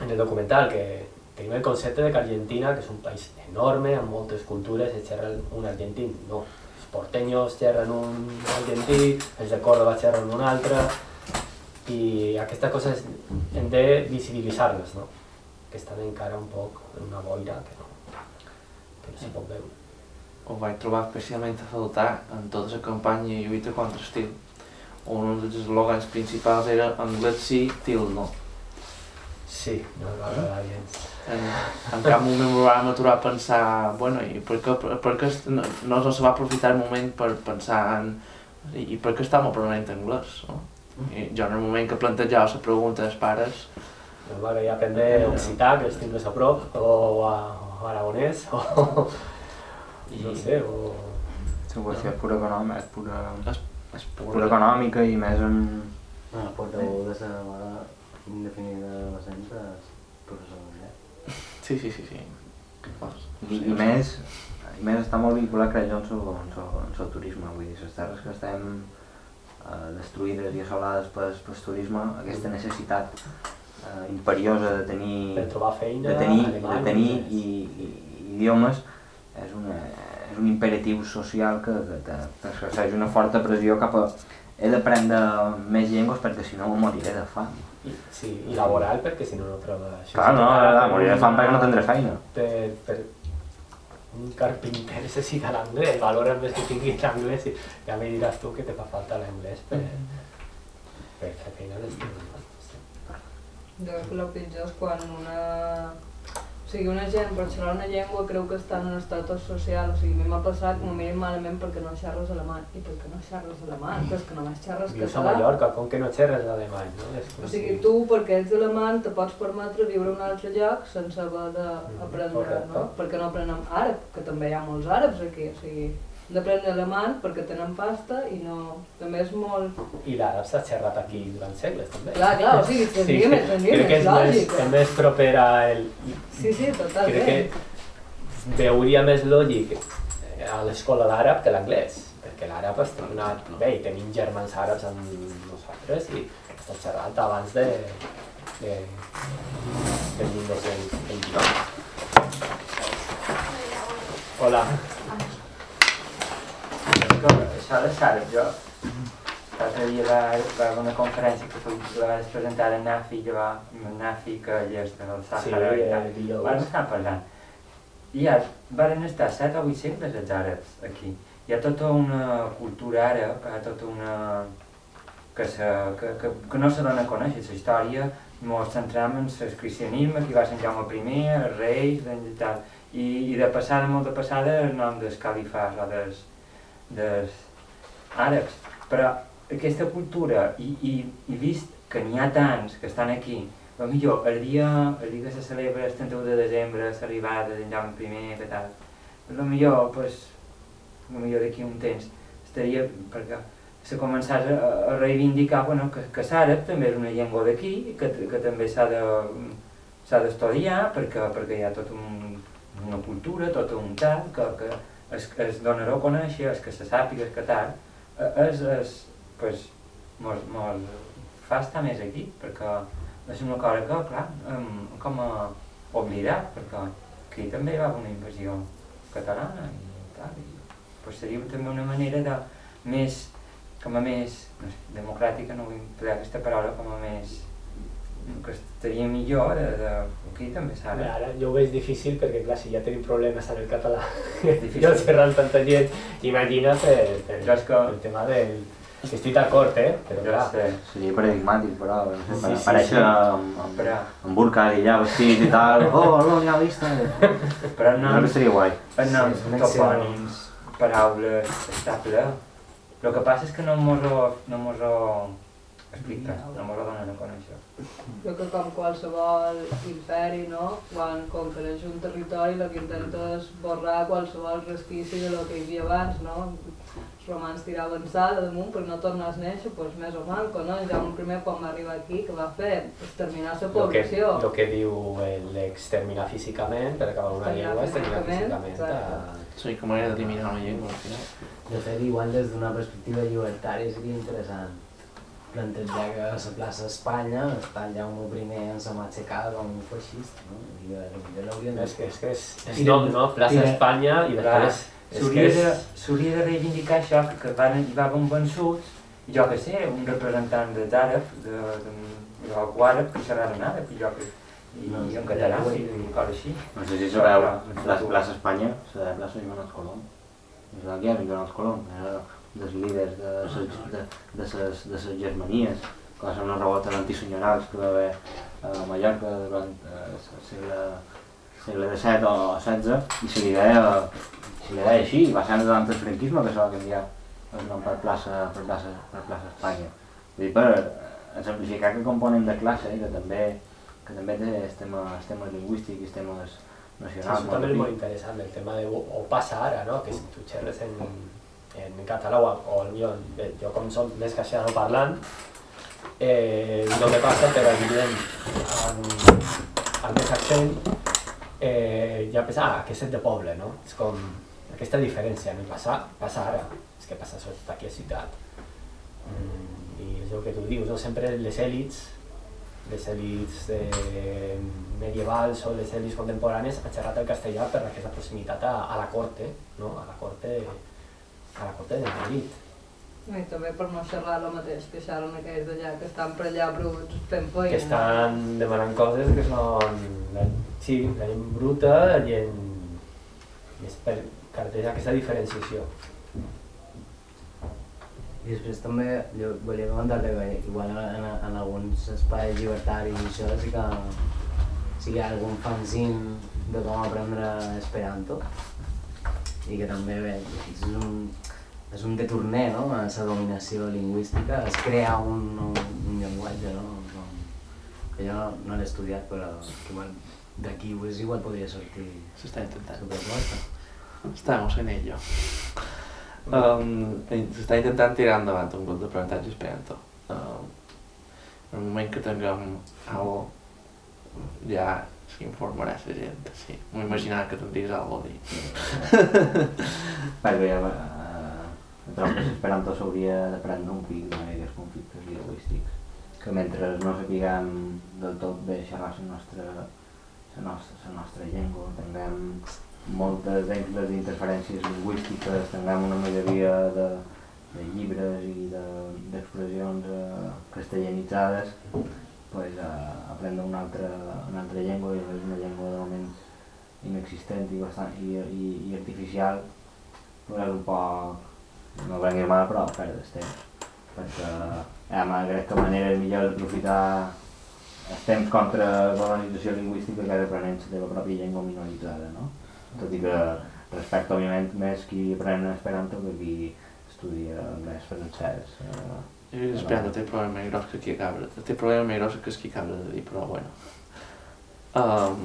en el documental, que tenim el concepte de que Argentina, que és un país enorme, amb moltes cultures, es xerren un argentí, no. Porteños xerren un argentí, els de Córdoba xerren un altre, i aquestes coses hem de visibilitzar-les, no? que estan encara un poc en una boira que no, que no s'hi pot veure ho vaig trobar especialment a faltar en tota la campanya de lluita contra estil, on un dels eslogans principals era anglès sí, til no. Sí, no va agradar gens. En, en cap moment me vam aturar a pensar, bueno, i per què, per, què no, no se va aprofitar el moment per pensar en i, i per què estem aprenent anglès, no? I jo en el moment que plantejava la pregunta als pares, No m'agradaria aprendre occità, que els tinc més a prop, o, a, o aragonès, o i no sé, o... La qüestió és pura econòmica, és pura, és, és pura econòmica i més en... Ah, portaveu de la indefinida de docents és professor d'anglès. Sí, sí, sí, sí. I, i més, i més està molt vinculat, crec jo, amb el, turisme, vull dir, les terres que estem eh, destruïdes i assolades pel, pel turisme, aquesta necessitat eh, imperiosa de tenir, Per trobar feina, de tenir, alemany, de tenir i, i, idiomes és, una, és un imperatiu social que, que, que, que exerceix una forta pressió cap a he d'aprendre més llengües perquè si no moriré de fam. I, sí, i laboral, perquè si no no troba... Això Clar, no, no, per moriré de fam perquè no tindré feina. Per, per un carpinter [laughs] necessita l'anglès, valora més que tingui l'anglès i ja me diràs tu que te fa falta l'anglès per, per fer feina? Sí. Jo crec que el pitjor és quan una... Sigui, una gent per xerrar una llengua creu que està en un estatus social, o sigui, a mi m'ha passat que m'ho miren malament perquè no xerres alemany. I per què no xerres alemany? Que és que només xerres Vius a català. Mallorca, com que no xerres alemany, no? És O sigui, si- tu, perquè ets alemany, te pots permetre viure a un altre lloc sense haver d'aprendre, correcte. no? Perquè no aprenem àrab, que també hi ha molts àrabs aquí, o sigui, hem d'aprendre alemany perquè tenen pasta i no... També és molt... I l'àrab s'ha xerrat aquí durant segles, també. Clar, clar, o sigui, tindria més, tindria crec que és més, és més proper a el... Sí, sí, Crec totalment. que veuria més lògic a l'escola l'àrab que l'anglès, perquè l'àrab ha tornat bé i tenim germans àrabs amb nosaltres i està xerrat abans de, de, de 1229. Hola. Això de Sara, jo l'altre dia va, va haver una conferència que feu- la vas presentar en Nafi, que va, Nafi, que ell és del Sí, Sàhara i tal. Vam estar parlant. I ja varen estar set o vuit segles els àrabs aquí. Hi ha tota una cultura àrab, hi ha tota una... que, se, que, que, que no se dona a conèixer, la història, ens centram en el cristianisme, que va Sant Jaume I, els reis, i tal. I, i de passada, molt de passada, el nom dels califats o dels, dels àrabs. Però aquesta cultura, i, i, i vist que n'hi ha tants que estan aquí, a millor el dia, el dia que se celebra el 31 de desembre, l'arribada de Jaume I, que tal, a millor, pues, a millor d'aquí un temps estaria, perquè se començàs a, a reivindicar bueno, que, que l'àrab també és una llengua d'aquí, que, que també s'ha de s'ha d'estudiar perquè, perquè hi ha tota un, una cultura, tot un tal, que, que es, es donarà a conèixer, es que se sàpiga que tal, és, és pues, mos, mos fa estar més aquí, perquè és una cosa que, clar, hem com a oblidat, perquè aquí també hi va haver una invasió catalana i tal, i pues, seria també una manera de més, com a més, no sé, democràtica, no vull emplear aquesta paraula, com a més, que estaria millor de, de aquí també Bé, s'ha Ara jo ho veig difícil perquè, clar, si ja tenim problemes en el català, Difícil. [laughs] jo xerrant tanta gent, imagina't Jo és que- el tema del... Que estic d'acord, eh? Però Jo clar, sé, Seria paradigmàtic, però, no sé, Sí, per sí, aparèixer sí. amb, amb, Però- amb burca i allà vestits i tal, [laughs] oh, no, ja vista. però No, no, seria guai. noms, Sí, topònims, paraules, està ple. El que passa és que no mos ho, no mos ho explica, no mos ho donen a conèixer. Jo que com qualsevol imperi, no? Quan conquereix un territori el que intenta és borrar qualsevol resquici de lo que hi havia abans, no? Els romans tiraven sal damunt per no tornar a néixer, doncs més o manco, no? Jaume I quan va arribar aquí, què va fer? Exterminar la el que, població. lo que diu l'exterminar físicament, per acabar una llengua, exterminar físicament, físicament. exacte. A... Sí, com a manera d'eliminar una llengua al final. De fet, igual des d'una perspectiva llibertària seria interessant plantejar que a la plaça Espanya està Jaume I en sa mà aixecada com un feixista, no? I que potser l'haurien de... És que és, que és, és nom, de- no? Plaça i de- Espanya i després... És que S'hauria de, de reivindicar això, que, que van, hi va haver un vençuts, i jo que sé, un representant dels àrabs, de, de, de algú àrab que xerrava en àrab, i jo que, i, No, i en català, ja, i, i coses així. No sé si sabeu, la plaça Espanya, la de plaça Joan Colom. És la que era Joan Colom, era dels líders de ses, de, de ses, de ses germanies, ser una revolta d'antisenyorials que va haver a Mallorca durant eh, el segle, segle XVII o XVI i se li deia, se li deia així, va ser durant el franquisme que se va canviar el nom per plaça, per plaça, per plaça Espanya. Vull dir, per exemplificar que component de classe, eh, que també, que també té els temes, temes lingüístics i els temes Sí, nacionals. això també és molt interessant, el tema de o passa ara, no? que si tu xerres en, en català o, o jo, jo com som més castellano parlant, eh, no me passa, però evident, amb, amb més accent, eh, ja pensa, ah, aquest és de poble, no? És com aquesta diferència, no? Passa, passa ara, és que passa sobretot aquí a ciutat. Mm, I és el que tu dius, no? sempre les èlits les èlits eh, medievals o les èlits contemporànies han xerrat el castellà per aquesta proximitat a, a la corte, no? a la corte, a la corte de Madrid. I també per no xerrar el mateix que xerren aquells d'allà, que estan per allà bruts fent feina. que estan demanant coses que són la, sí, la gent bruta en, i és per caracteritzar aquesta diferenciació. I després també jo volia comentar que igual en, en alguns espais llibertaris i això sí que sí que hi ha algun fanzine de com aprendre esperanto i que també bé, és un, és un deturner no? a la dominació lingüística, es crea un, un, un llenguatge no? Com, que jo no, no l'he estudiat però que igual d'aquí pues, igual podria sortir S'està intentant. supermorta. Estamos en ello. Um, S'està intentant tirar endavant un grup d'aprenentatge esperanto. Um, en el moment que tinguem algo, ja s'informarà la gent, sí. M'ho imaginava que tindries algo a dir. [laughs] Ja, eh, trobo que l'esperanto s'hauria d'aprendre un pic de aquests conflictes lingüístics, que mentre no sapiguem del tot bé xerrar la nostra, la nostra, la nostra llengua, tinguem moltes les interferències lingüístiques, tinguem una majoria de, de llibres i de- d'expressions de, eh, castellanitzades, pues, eh, aprendre una altra, una altra llengua, és una llengua de moment inexistent i, bastant, i, i, i artificial, pues és un poc, no prenguis mal, però perdes temps. Perquè eh, crec que manera millor d'aprofitar els temps contra la colonització lingüística que és aprenent la teva pròpia llengua minoritzada, no? Tot i que respecte, òbviament, més qui aprèn esperanto que qui estudia anglès francès. Eh, Jo esperando té problema més gros que qui acaba, té problema més gros que és qui acaba de dir, però bueno. Um,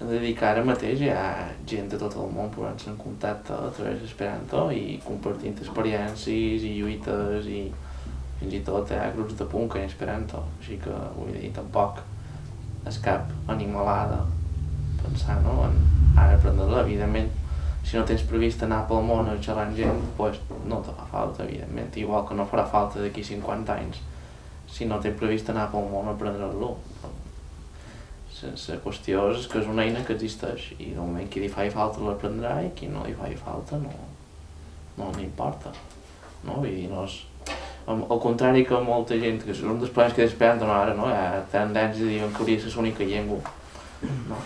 he de dir que ara mateix hi ha gent de tot el món posant-se en contacte a través d'Esperanto i compartint experiències i lluites i fins i tot hi ha grups de punk en Esperanto, així que vull dir, tampoc és cap animalada pensar no, en ara aprendre-la, evidentment si no tens previst anar pel món a xerrar amb gent, pues no te fa falta, evidentment, igual que no farà falta d'aquí 50 anys si no tens previst anar pel món a aprendre-lo. La qüestió és que és una eina que existeix i de moment qui li faci falta l'aprendrà i qui no li faci falta no, no li importa. No? Vull dir, no és, al contrari que molta gent, que és un dels problemes que despenten ara, no? hi ha tendències que diuen que hauria de ser l'única llengua. No?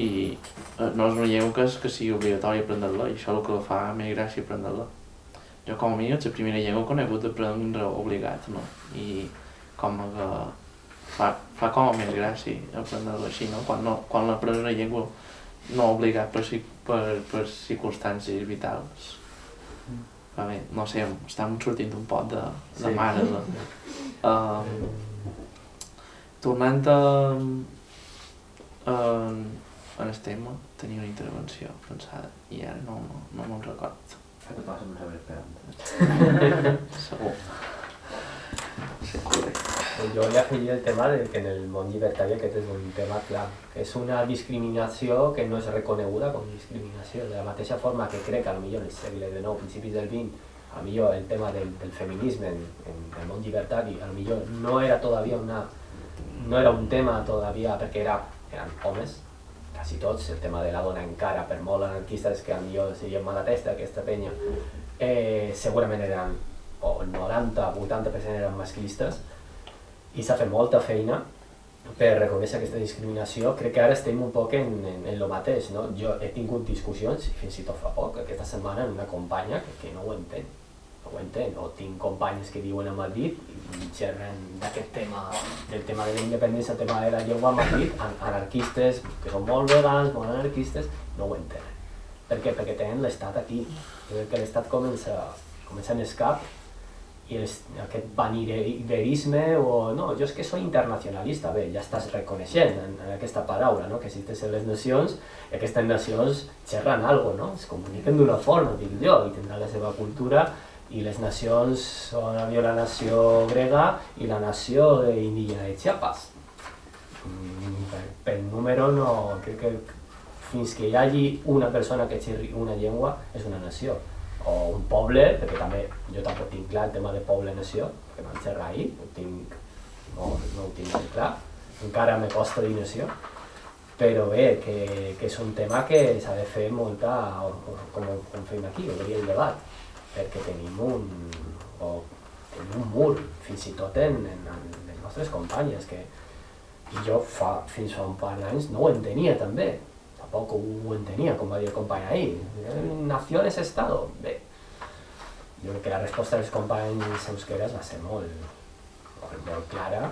I eh, no és una llengua que, és, que sigui obligatori aprendre-la i això és el que fa més gràcia aprendre-la. Jo com a mínim és la primera llengua que no he hagut d'aprendre obligat, no? I com que fa, fa com a més gràcia aprendre-la així, no? Quan, no, quan aprens una llengua no obligat per, per, per circumstàncies vitals. A bé, no sé, estem sortint un poc de, de Sí. mare. De, [laughs] um, tornant a, en el tema, tenia una intervenció pensada i ara no, no, no me'n record. que te passa amb saber esperanto. [laughs] Segur. Segur. Jo volia afegir el tema de que en el món llibertari aquest és un tema clar. És una discriminació que no és reconeguda com discriminació. De la mateixa forma que crec que a lo millor en el segle XIX, principis del XX, a lo millor el tema del, del feminisme en, en el món llibertari, a lo millor no era todavía una no era un tema todavía perquè era, eren homes, quasi tots, el tema de la dona encara, per molt anarquistes que millor serien mala testa aquesta penya, eh, segurament eren o el 90-80% eren masclistes i s'ha fet molta feina per reconèixer aquesta discriminació. Crec que ara estem un poc en, en, en lo mateix, no? Jo he tingut discussions, fins i tot fa poc, aquesta setmana, amb una companya que, que no ho entén. Ho entenc. O tinc companyes que viuen a Madrid i xerren d'aquest tema, del tema de la independència, el tema de la llengua a Madrid, an- anarquistes que són molt vegans, molt anarquistes, no ho entenen. Per què? Perquè tenen l'estat aquí. Jo crec que l'estat comença, comença en escap i els, aquest vaniderisme o no, jo és que soy internacionalista, bé, ja estàs reconeixent en, en aquesta paraula, no? que existeixen les nacions i aquestes nacions xerren algo, no? es comuniquen d'una forma, dic jo, i tindran la seva cultura i les nacions són havia la nació grega i la nació indígena de Chiapas. Mm, Per, per número no, crec que fins que hi hagi una persona que xerri una llengua és una nació. O un poble, perquè també jo tampoc tinc clar el tema de poble-nació, que vam xerrar ahir, ho tinc, no, no ho tinc molt clar, encara me costa dir nació, però bé, que, que és un tema que s'ha de fer molta, com, com fem aquí, obrir el debat, perquè tenim un, o, un mur, fins i tot en, en, en les nostres companyes, que i jo fa, fins fa un par d'anys no ho entenia també, tampoc ho entenia, com va dir el company ahir. Nació és estado. Bé, jo crec que la resposta dels companys euskeres va ser molt, molt, molt clara,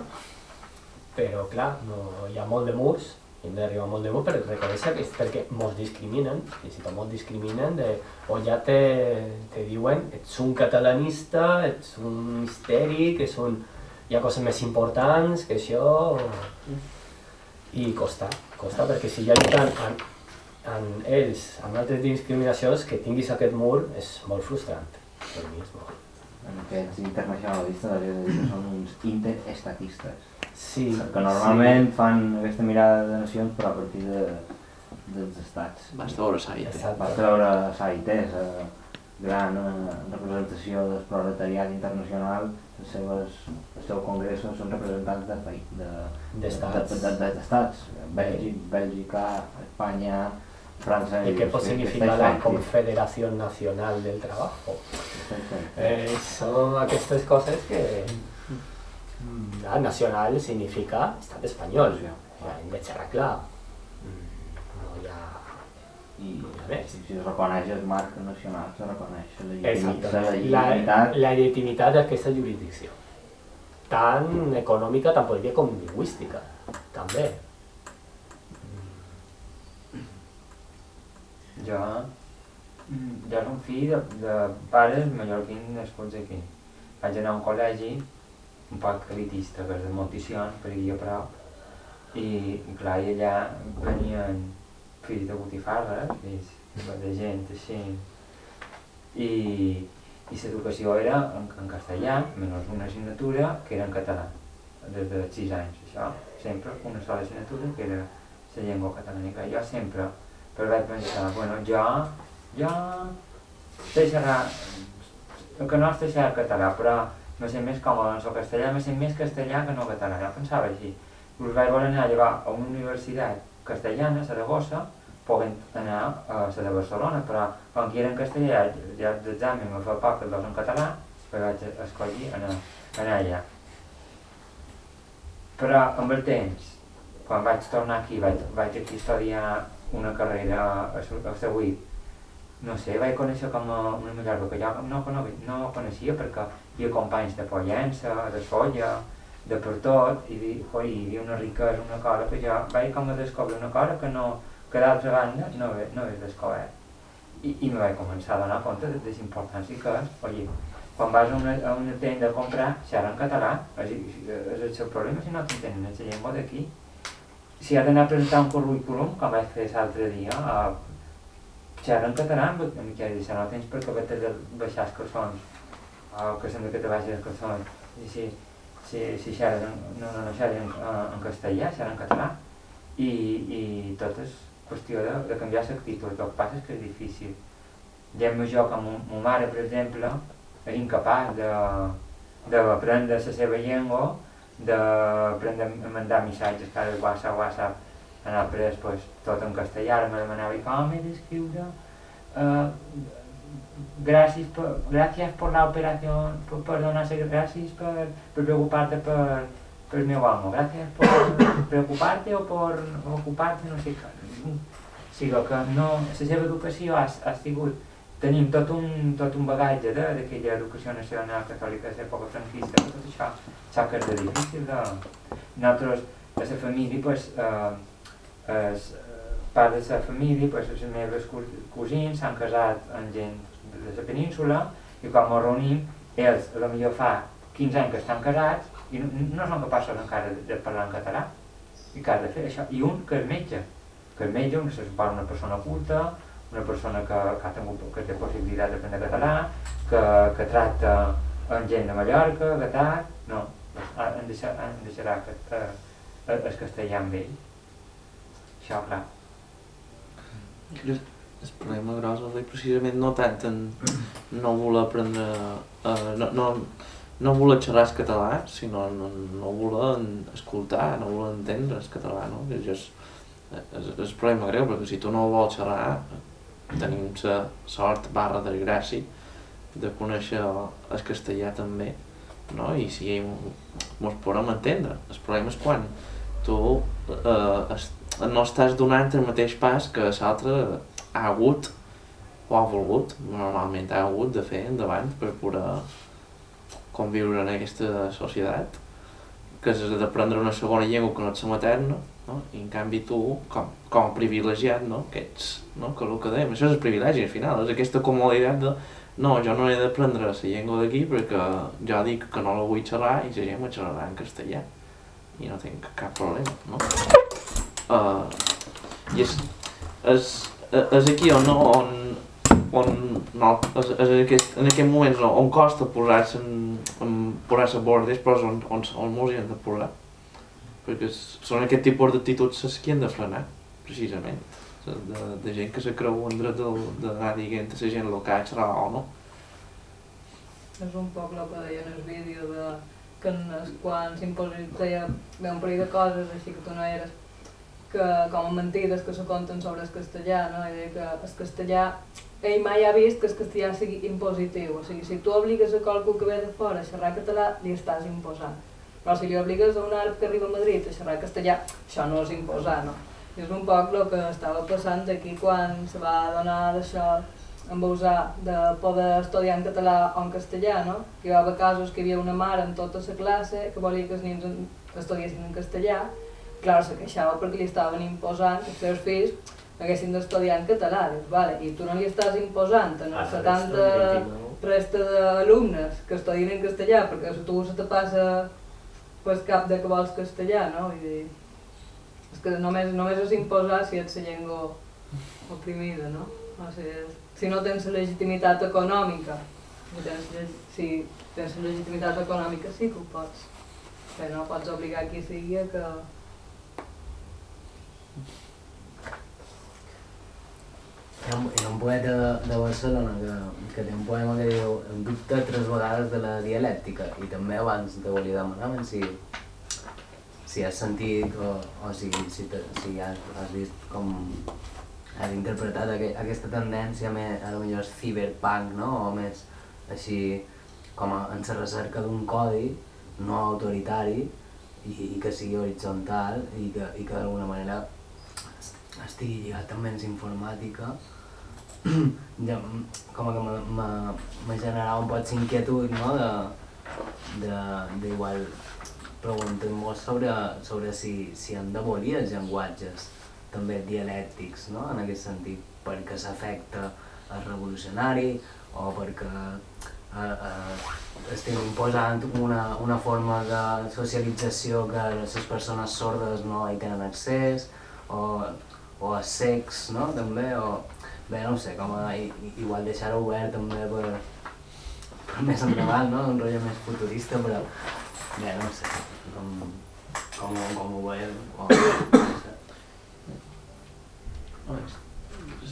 però clar, no, hi ha molt de murs, hem d'arribar molt de murs per reconèixer que és perquè molts discriminen, fins i tot molts discriminen, de, o ja te, te diuen ets un catalanista, ets un histèric, és un... hi ha coses més importants que això, i costa, costa perquè si ja lluitant en, en ells, amb altres discriminacions, que tinguis aquest mur és molt frustrant. Per mi és molt. Aquests internacionalistes són uns interestatistes. Sí, Que normalment fan aquesta mirada de nacions però a partir de, dels estats. Vas veure Saite. Exacte. Va treure Saites, eh, gran eh, representació del proletariat internacional, les seves, els seus congressos són representants de país, de, D'estats. de, de, de, d'estats. Bèlgic, Bèlgica, Espanya, França... ¿Y qué dius, pues que- que significa estáis la aquí, Confederación Nacional del Trabajo? aquí. Eh, són aquestes coses que... Ah, nacional significa estat espanyol. Sí. Ja hem de xerrar clar. Mm, No hi ha... I A més. si, si es reconeix el marc nacional, se reconeix la legitimitat, la La, legitimitat la legitimitat d'aquesta jurisdicció. Tant econòmica, tant política com lingüística. També. Jo, jo som fill de, de pares mallorquins nascuts aquí. Vaig anar a un col·legi un poc elitista, que és de Montición, per aquí a prop, i, i clar, i allà venien fills de botifarres, fills de gent així, i, i l'educació era en, en castellà, menys una assignatura que era en català, des de 6 anys, això, sempre una sola assignatura que era la llengua catalànica. Jo sempre però vaig pensar, bueno, jo, jo sé xerrar, el que nostre és el català, però me sent més còmode en el castellà, me sent més castellà que no català, jo pensava així. Us vaig voler anar a llevar a una universitat castellana, a Saragossa, poden anar a la de Barcelona, però com que era en castellà, ja d'examen me fa poc el dos en català, pues vaig escollir anar, anar allà. Però amb el temps, quan vaig tornar aquí, vaig, vaig aquí estudiar una carrera a, a Seüit, no sé, vaig conèixer com a una Mallorca que jo no, no, no coneixia perquè hi havia companys de Pollença, de Solla, de per tot, i oi, hi havia una riquesa, una cosa que jo vaig com a descobrir una cosa que no, que d'altra banda no, he- no he descobert. I, i me vaig començar a donar compte de, la importància que és, oi, quan vas a una, a una tenda a comprar, xerra en català, és, és el seu problema si no t'entenen la llengua d'aquí. Si has d'anar a presentar un currículum, com vaig fer l'altre dia, a xerra en català, em vaig dir, no tens per què haver de baixar els calçons, o que sembla que te baixis els calçons, i si, si, si xerres en, no, no, no xerres en, en castellà, xerres en català, i, i tot és qüestió de, de canviar l'actitud, el que passa és que és difícil. Diem jo que mo, mo mare, per exemple, és incapaç de d'aprendre la seva llengua, d'aprendre a mandar missatges cada WhatsApp, WhatsApp, han après pues, tot en castellà, ara me demanava, com he d'escriure? Uh, gràcies per, gràcies per l'operació, per, per donar-se gràcies per, per preocupar-te per, per el meu amo, gràcies per preocupar-te o per ocupar-te, no sé què. O que no, la seva educació ha, ha sigut tenim tot un, tot un bagatge d'aquella educació nacional catòlica de l'època franquista, tot això, això que és de difícil de... Nosaltres, a la família, pues, eh, els eh, part de la família, pues, meus cus- cosins s'han casat amb gent de la península i quan ens reunim, ells millor fa 15 anys que estan casats i no, no són capaços encara de, de parlar en català i que de fer això. I un que és metge, que és metge, una, se una persona culta, una persona que, que, ha tingut, que té possibilitat d'aprendre català, que, que tracta amb gent de Mallorca, que tal, no, han deixat, han deixarà que, eh, el castellà amb ell. Això, clar. El el problema gros és precisament no tant en no voler aprendre, eh, no, no, no voler xerrar el català, sinó no, no voler escoltar, no voler entendre el català, no? És, és, és, és el problema greu, perquè si tu no vols xerrar, tenim la sort barra desgràcia de conèixer el castellà també, no? I si mos podem entendre. El problema és quan tu eh, no estàs donant el mateix pas que l'altre ha hagut o ha volgut, normalment ha hagut de fer endavant per poder conviure en aquesta societat que és d'aprendre una segona llengua que no és la materna no? i en canvi tu com, com a privilegiat no? que ets, no? que el que dèiem, això és el privilegi al final, és aquesta comoditat de no, jo no he d'aprendre la llengua d'aquí perquè jo dic que no la vull xerrar i la gent me xerrarà en castellà i no tinc cap problema, no? Uh, I és, és, és aquí on, on, on no, és, és aquest, en aquest moments no, on costa posar-se en posar-se bordes, però és on, on, on molts hi han de posar. Perquè són aquest tipus d'actituds les que han de frenar, precisament. De, de gent que se creu en dret d'anar dient a la gent ha xerrat o no. És un poc el que deia en el vídeo de que quan ve un parell de coses així que tu no eres que com a mentides que se conten sobre el castellà, no? I que el castellà ell mai ha vist que el castellà sigui impositiu, o sigui, si tu obligues a qualcú que ve de fora a xerrar català, li estàs imposant. Però si li obligues a un àrab que arriba a Madrid a xerrar castellà, això no és imposar, no? I és un poc el que estava passant aquí quan se va donar d'això amb usar de poder estudiar en català o en castellà, no? Que hi va haver casos que hi havia una mare en tota la classe que volia que els nens en- estudiessin en castellà, clar, se queixava perquè li estaven imposant que els seus fills haguessin d'estudiar en català, dius, vale, i tu no li estàs imposant en A els la resta, 70 29. resta d'alumnes que estudien en castellà, perquè a tu se te passa pues, cap de que vols castellà, no? Vull dir, és que només, només és imposar si ets la llengua oprimida, no? O sigui, si no tens la legitimitat econòmica, si tens, si tens la legitimitat econòmica sí que ho pots, però no pots obligar qui sigui que... Ha, un, poeta de, de Barcelona que, que té un poema que diu em dubte tres vegades de la dialèctica i també abans te volia demanar si, si has sentit o, o si, si, te, si has, has vist com has interpretat aqu aquesta tendència més, a lo millor ciberpunk, no? o més així com a, en la recerca d'un codi no autoritari i, i que sigui horitzontal i que, i que d'alguna manera estigui lligat també amb la informàtica ja, com que me generava un poc d'inquietud no? de, de, d'igual preguntem-vos sobre, sobre si, si han d'abolir els llenguatges també dialèctics, no? en aquest sentit, perquè s'afecta el revolucionari o perquè eh, eh, estem imposant una, una forma de socialització que les persones sordes no hi tenen accés o, o a sex, no? també, o bé, no sé, com a, igual deixar-ho obert també per, per més endavant, no? un rotllo més futurista, però bé, no sé, com, com, com ho veiem, o, no sé. És,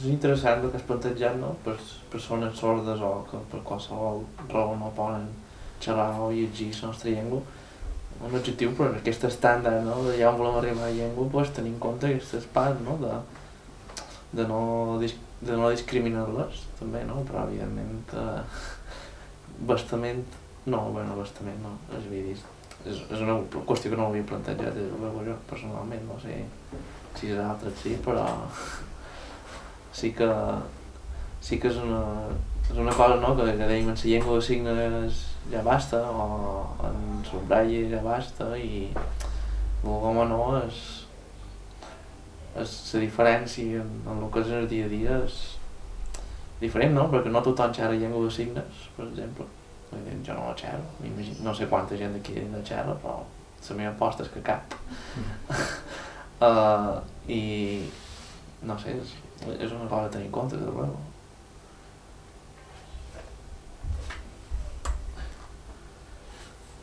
interessant el que has plantejat, no? Per persones sordes o que per qualsevol raó no poden xerrar o llegir la nostra llengua. Un objectiu, però aquest estàndard, no? De ja on volem arribar a la llengua, pues, tenir en compte aquestes parts, no? De, de no, de no discriminar-les, també, no? Però, evidentment, eh, bastament... No, bueno, bastament no, els vídeos. És, és una qüestió que no havia plantejat, de jo, personalment, no sé si els altres sí, però sí que sí que és una, és una cosa no, que, que dèiem en la llengua de signes ja basta, o en subratlle ja basta, i com no és, és la diferència en, en el que és el dia a dia és diferent, no? Perquè no tothom xerra llengua de signes, per exemple. Jo no la xerro, no sé quanta gent d'aquí la xerra, però la meva aposta és que cap. [laughs] uh, I no sé, és, és una cosa a tenir en compte, de.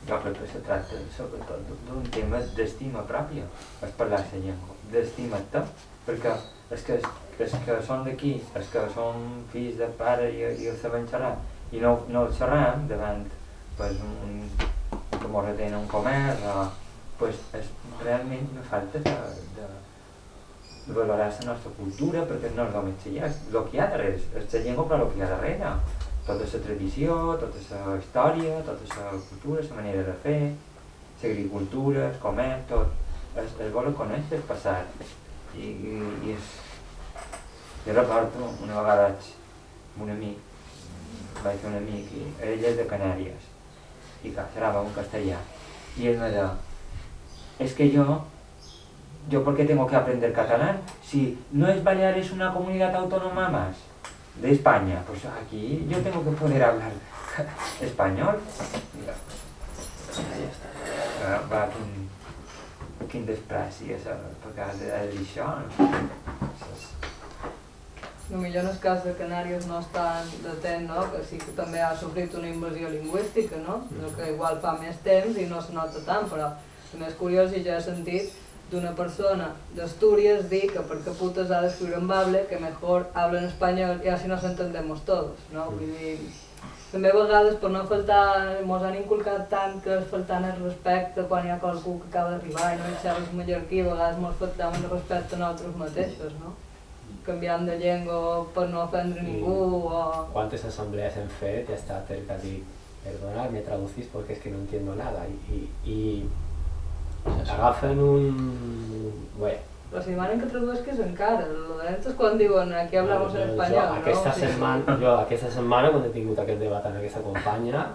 Jo crec que se tracta sobretot d'un tema d'estima pròpia, és parlar la llengua, d'estima-te, perquè és que, és que són d'aquí, és que són fills de pare i, i el saben xerrar, i no, no el xerram davant pues, un, que mos atén un comerç, o, pues, és, realment me falta de, de, valorar la nostra cultura, perquè no és només la llengua, el que hi ha darrere, és la llengua però el que hi ha darrere. Tota la tradició, tota la història, tota la cultura, la manera de fer, l'agricultura, el comerç, tot. Es, es vol conèixer el passat. I, i, i és... Jo recordo una vegada un amic, vaig fer un amic, i ell és de Canàries, i xerrava un castellà, i ell me deia, es que yo, yo por qué tengo que aprender catalán si no es Baleares una comunidad autónoma más? de España, pues aquí yo tengo que poder hablar español. Mira, ahí está. Va, va quin, despreci és el pecat de dir això. No, millor en el cas de Canàries no és tan latent, no? que sí que també ha sofrit una invasió lingüística, no? no que igual fa més temps i no se nota tant, però també és curiós i ja he sentit d'una persona d'Astúries dir que per què putes ha d'escriure en bable, que mejor habla en espanyol i així nos entendemos todos, no? Vull dir, també a vegades per no faltar, mos han inculcat tant que és faltant el respecte quan hi ha qualcú que acaba d'arribar i no hi xerres mallorquí, a vegades mos faltam el respecte a nosaltres mateixos, no? Canviant de llengua per no ofendre ningú o... Quantes assemblees hem fet i ha estat el que ha dit perdonad, me traducís porque es que no entiendo nada. I, i, i agafen un... Bé, Però si demanen que traduesques encara, és quan diuen aquí hablamos en espanyol, jo, aquesta no? Setmana, jo aquesta setmana, quan he tingut aquest debat amb aquesta companya,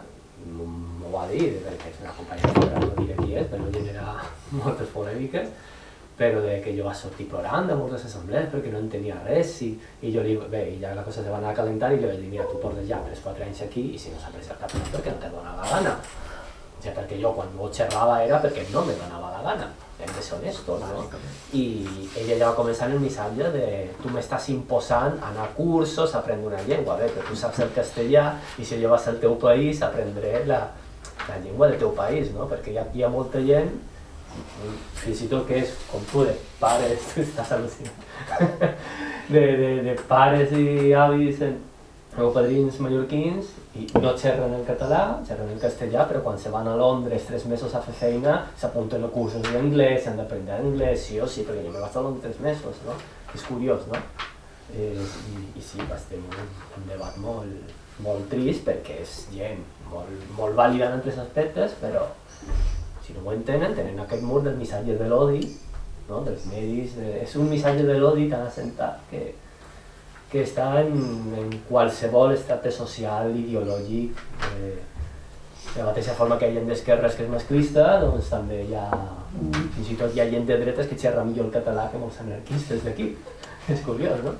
m'ho va dir, perquè és una companya fora, no diré qui és, per no generar [laughs] moltes polèmiques, però de que jo va sortir plorant de moltes assemblees perquè no entenia res i, i jo li bé, i ja la cosa se va anar a calentar i jo vaig dir, mira, tu portes ja 3-4 anys aquí i si no s'ha cap perquè no te dona la gana. O sigui, perquè jo quan xerrava era perquè no me donava la gana, hem de ser honestos, no? I ella ja va començar el missatge de tu m'estàs imposant anar a cursos, aprendre una llengua, bé, però tu saps el castellà i si jo vas al teu país aprendré la, la llengua del teu país, no? Perquè hi ha, hi ha molta gent, fins i tot que és com tu, de pares, [laughs] estàs al·lucinant, [laughs] de, de, de pares i avis en, meus padrins mallorquins i no xerren en català, xerren en castellà, però quan se van a Londres tres mesos a fer feina s'apunten a cursos d'anglès, s'han d'aprendre anglès, sí o sí, perquè jo me vaig a Londres tres mesos, no? És curiós, no? Eh, i, I sí, va ser un, un debat molt, molt trist perquè és gent molt, molt vàlida en altres aspectes, però si no ho entenen, tenen aquest mur del missatge de l'odi, no? dels medis, de... és un missatge de l'odi tan assentat que, que està en, en qualsevol estracte social, ideològic, eh, de la mateixa forma que hi ha gent d'esquerres que és masclista, doncs també hi ha, fins i tot hi ha gent de dretes que xerra millor el català que molts anarquistes d'aquí. [laughs] És curiós, no?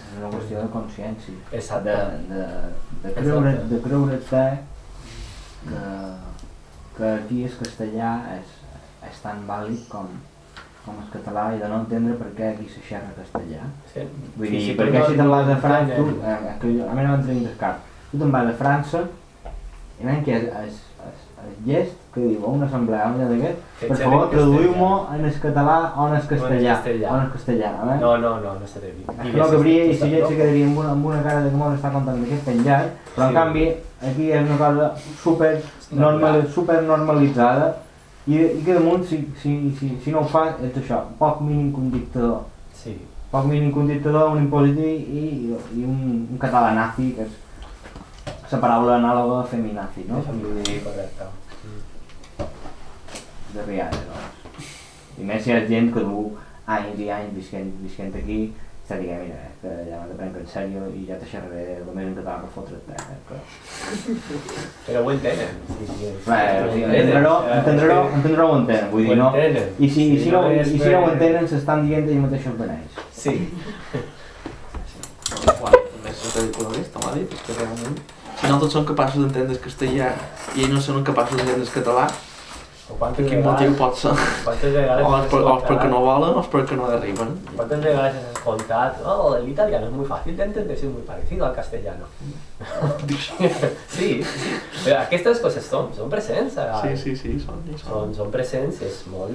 És una qüestió de consciència. Exacte. De, de, de creure, de creure-te que, que aquí el castellà és, és tan vàlid com, com el català i de no entendre per què aquí se xerra castellà. Sí. Vull Sí, dir, sí, perquè però si te'n vas a no França, tu, eh, que jo, a mi no m'entra ni cap. Tu te'n vas a França i nen que és, és, és, és llest que diu una assemblea, un d'aquest, Que per favor traduïu-m'ho en el català o en el castellà. O en el castellà, eh? No, no, no, no de. És que no cabria i si gent se quedaria amb una, amb una cara de que mos està contant d'aquest penjat, però en Sí. canvi aquí és una cosa super, normal, super normalitzada i, i que damunt si, si, si, si no ho fas és això, poc mínim dictador Sí, poc mínim que un dictador, un impositiu i, i, un, un català nazi que és la paraula anàloga a feminazi, no? Dir, correcte. de riada, doncs. I més si hi ha gent que du anys i anys visquent, visquent aquí Se digui, mira, eh, que ja te prenc en sèrio i ja te xerraré el més en català per fotre't, eh, que... [laughs] Però ho entenen. Sí, sí. Sigui, entendre-ho, entendre-ho, entendre-ho ho entenen, vull dir, no... I si, i si, no, i si no ho entenen, s'estan dient ells mateixos beneix. Sí. [laughs] Bueno, també és ridiculista, m'ha dit, és que realment... Si nosaltres som capaços d'entendre el castellà i ells no són capaços d'entendre el català, O quantes quin motiu pot ser? Quantes vegades O és, per, o és perquè no volen o és perquè no arriben. ¿Cuántas veces has escoltat? Oh, el italiano es muy fácil de entender, es muy parecido al castellano. [laughs] sí, sí. Aquestes coses són, són presents. a- Sí, sí, sí, són, són. Són, són presents, és molt...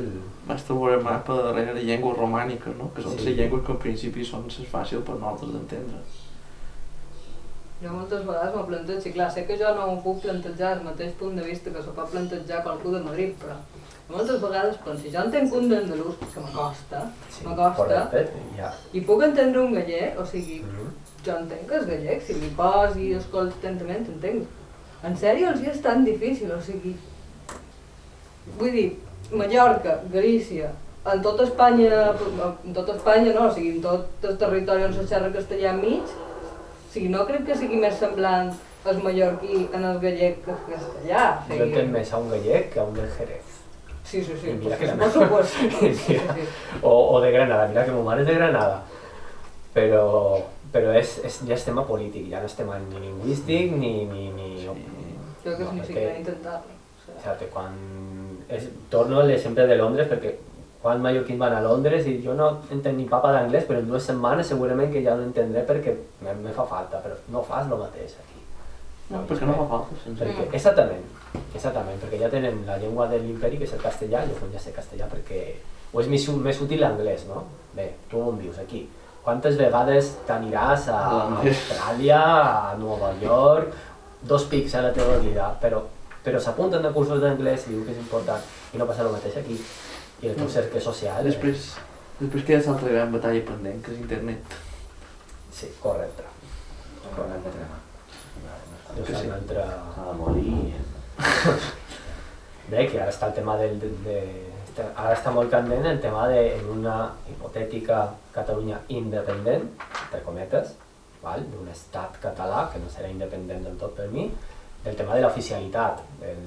Basta veure el mapa darrere de llengües romàniques, no? que són Sí. les llengües que en principi són les fàcils per nosaltres d'entendre. Jo moltes vegades m'ho plantejo, i clar, sé que jo no ho puc plantejar al mateix punt de vista que s'ho pot plantejar qualcú de Madrid, però moltes vegades penso, si jo entenc un d'andalús, que m'acosta, Sí, m'acosta, ja. i puc entendre un gallec, o sigui, Mhm. jo entenc que és gallec, si li pos i escolto atentament, entenc. En sèrio els hi és tan difícil, o sigui... Vull dir, Mallorca, Galícia, en tota Espanya, en tota Espanya no, o sigui, en tot el territori on se xerra castellà enmig, o sigui, no crec que sigui més semblant el mallorquí en el gallec que el castellà. O Jo més a un gallec que a un del Jerez. Sí, sí, sí, que pues, por supuesto. Sí, sí, sí. O, o de Granada, mira que mon mare és de Granada. Però, però és, és, ja és tema polític, ja no és tema ni lingüístic ni... ni, ni... Crec que no, ni perquè- siquiera intentar-lo. O sigui, Exacte, quan... És, torno a l'exemple de Londres perquè quan mallorquins van a Londres i jo no entenc ni papa d'anglès, però en dues setmanes segurament que ja no entendré perquè me, me fa falta, però no fas el mateix aquí. No, perquè no fa falta, sense Perquè, exactament, exactament, perquè ja tenen la llengua de l'imperi, que és el castellà, jo com ja sé castellà perquè... O és més, més útil l'anglès, no? Bé, tu on vius, aquí. Quantes vegades t'aniràs a L'anglès. Austràlia, a Nova York, dos pics a la teva vida, però, però s'apunten a cursos d'anglès i diu que és important, i no passa el mateix aquí. I el teu cercle social... eh? Després, després queda l'altra gran batalla pendent, que és internet. Sí, correcte. Que sé, sí. S'ha de morir. [laughs] Bé, que ara està el tema del... De, de, ara està molt candent el tema de, en una hipotètica Catalunya independent, entre cometes, val? d'un estat català, que no serà independent del tot per mi, del tema de l'oficialitat, del,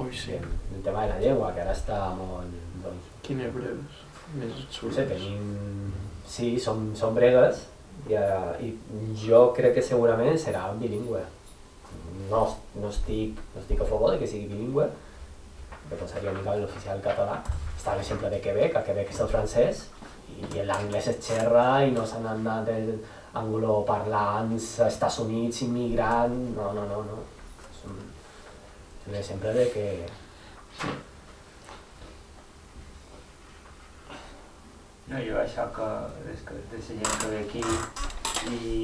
Ui, sí. del, del tema de la llengua, que ara està molt... Doncs, Quines breus. Més no absurdes. sé, tenim... Sí, són, són bregues, i, eh, i jo crec que segurament serà bilingüe. No, no, estic, no estic a favor de que sigui bilingüe, que posaria a mirar l'oficial català. Està l'exemple de Quebec, a Quebec és el francès, i l'anglès es xerra i no s'han anat angloparlants a Estats Units, immigrant... No, no, no, no. Un exemple de que... No, jo això que, és que de la gent que ve aquí i, i,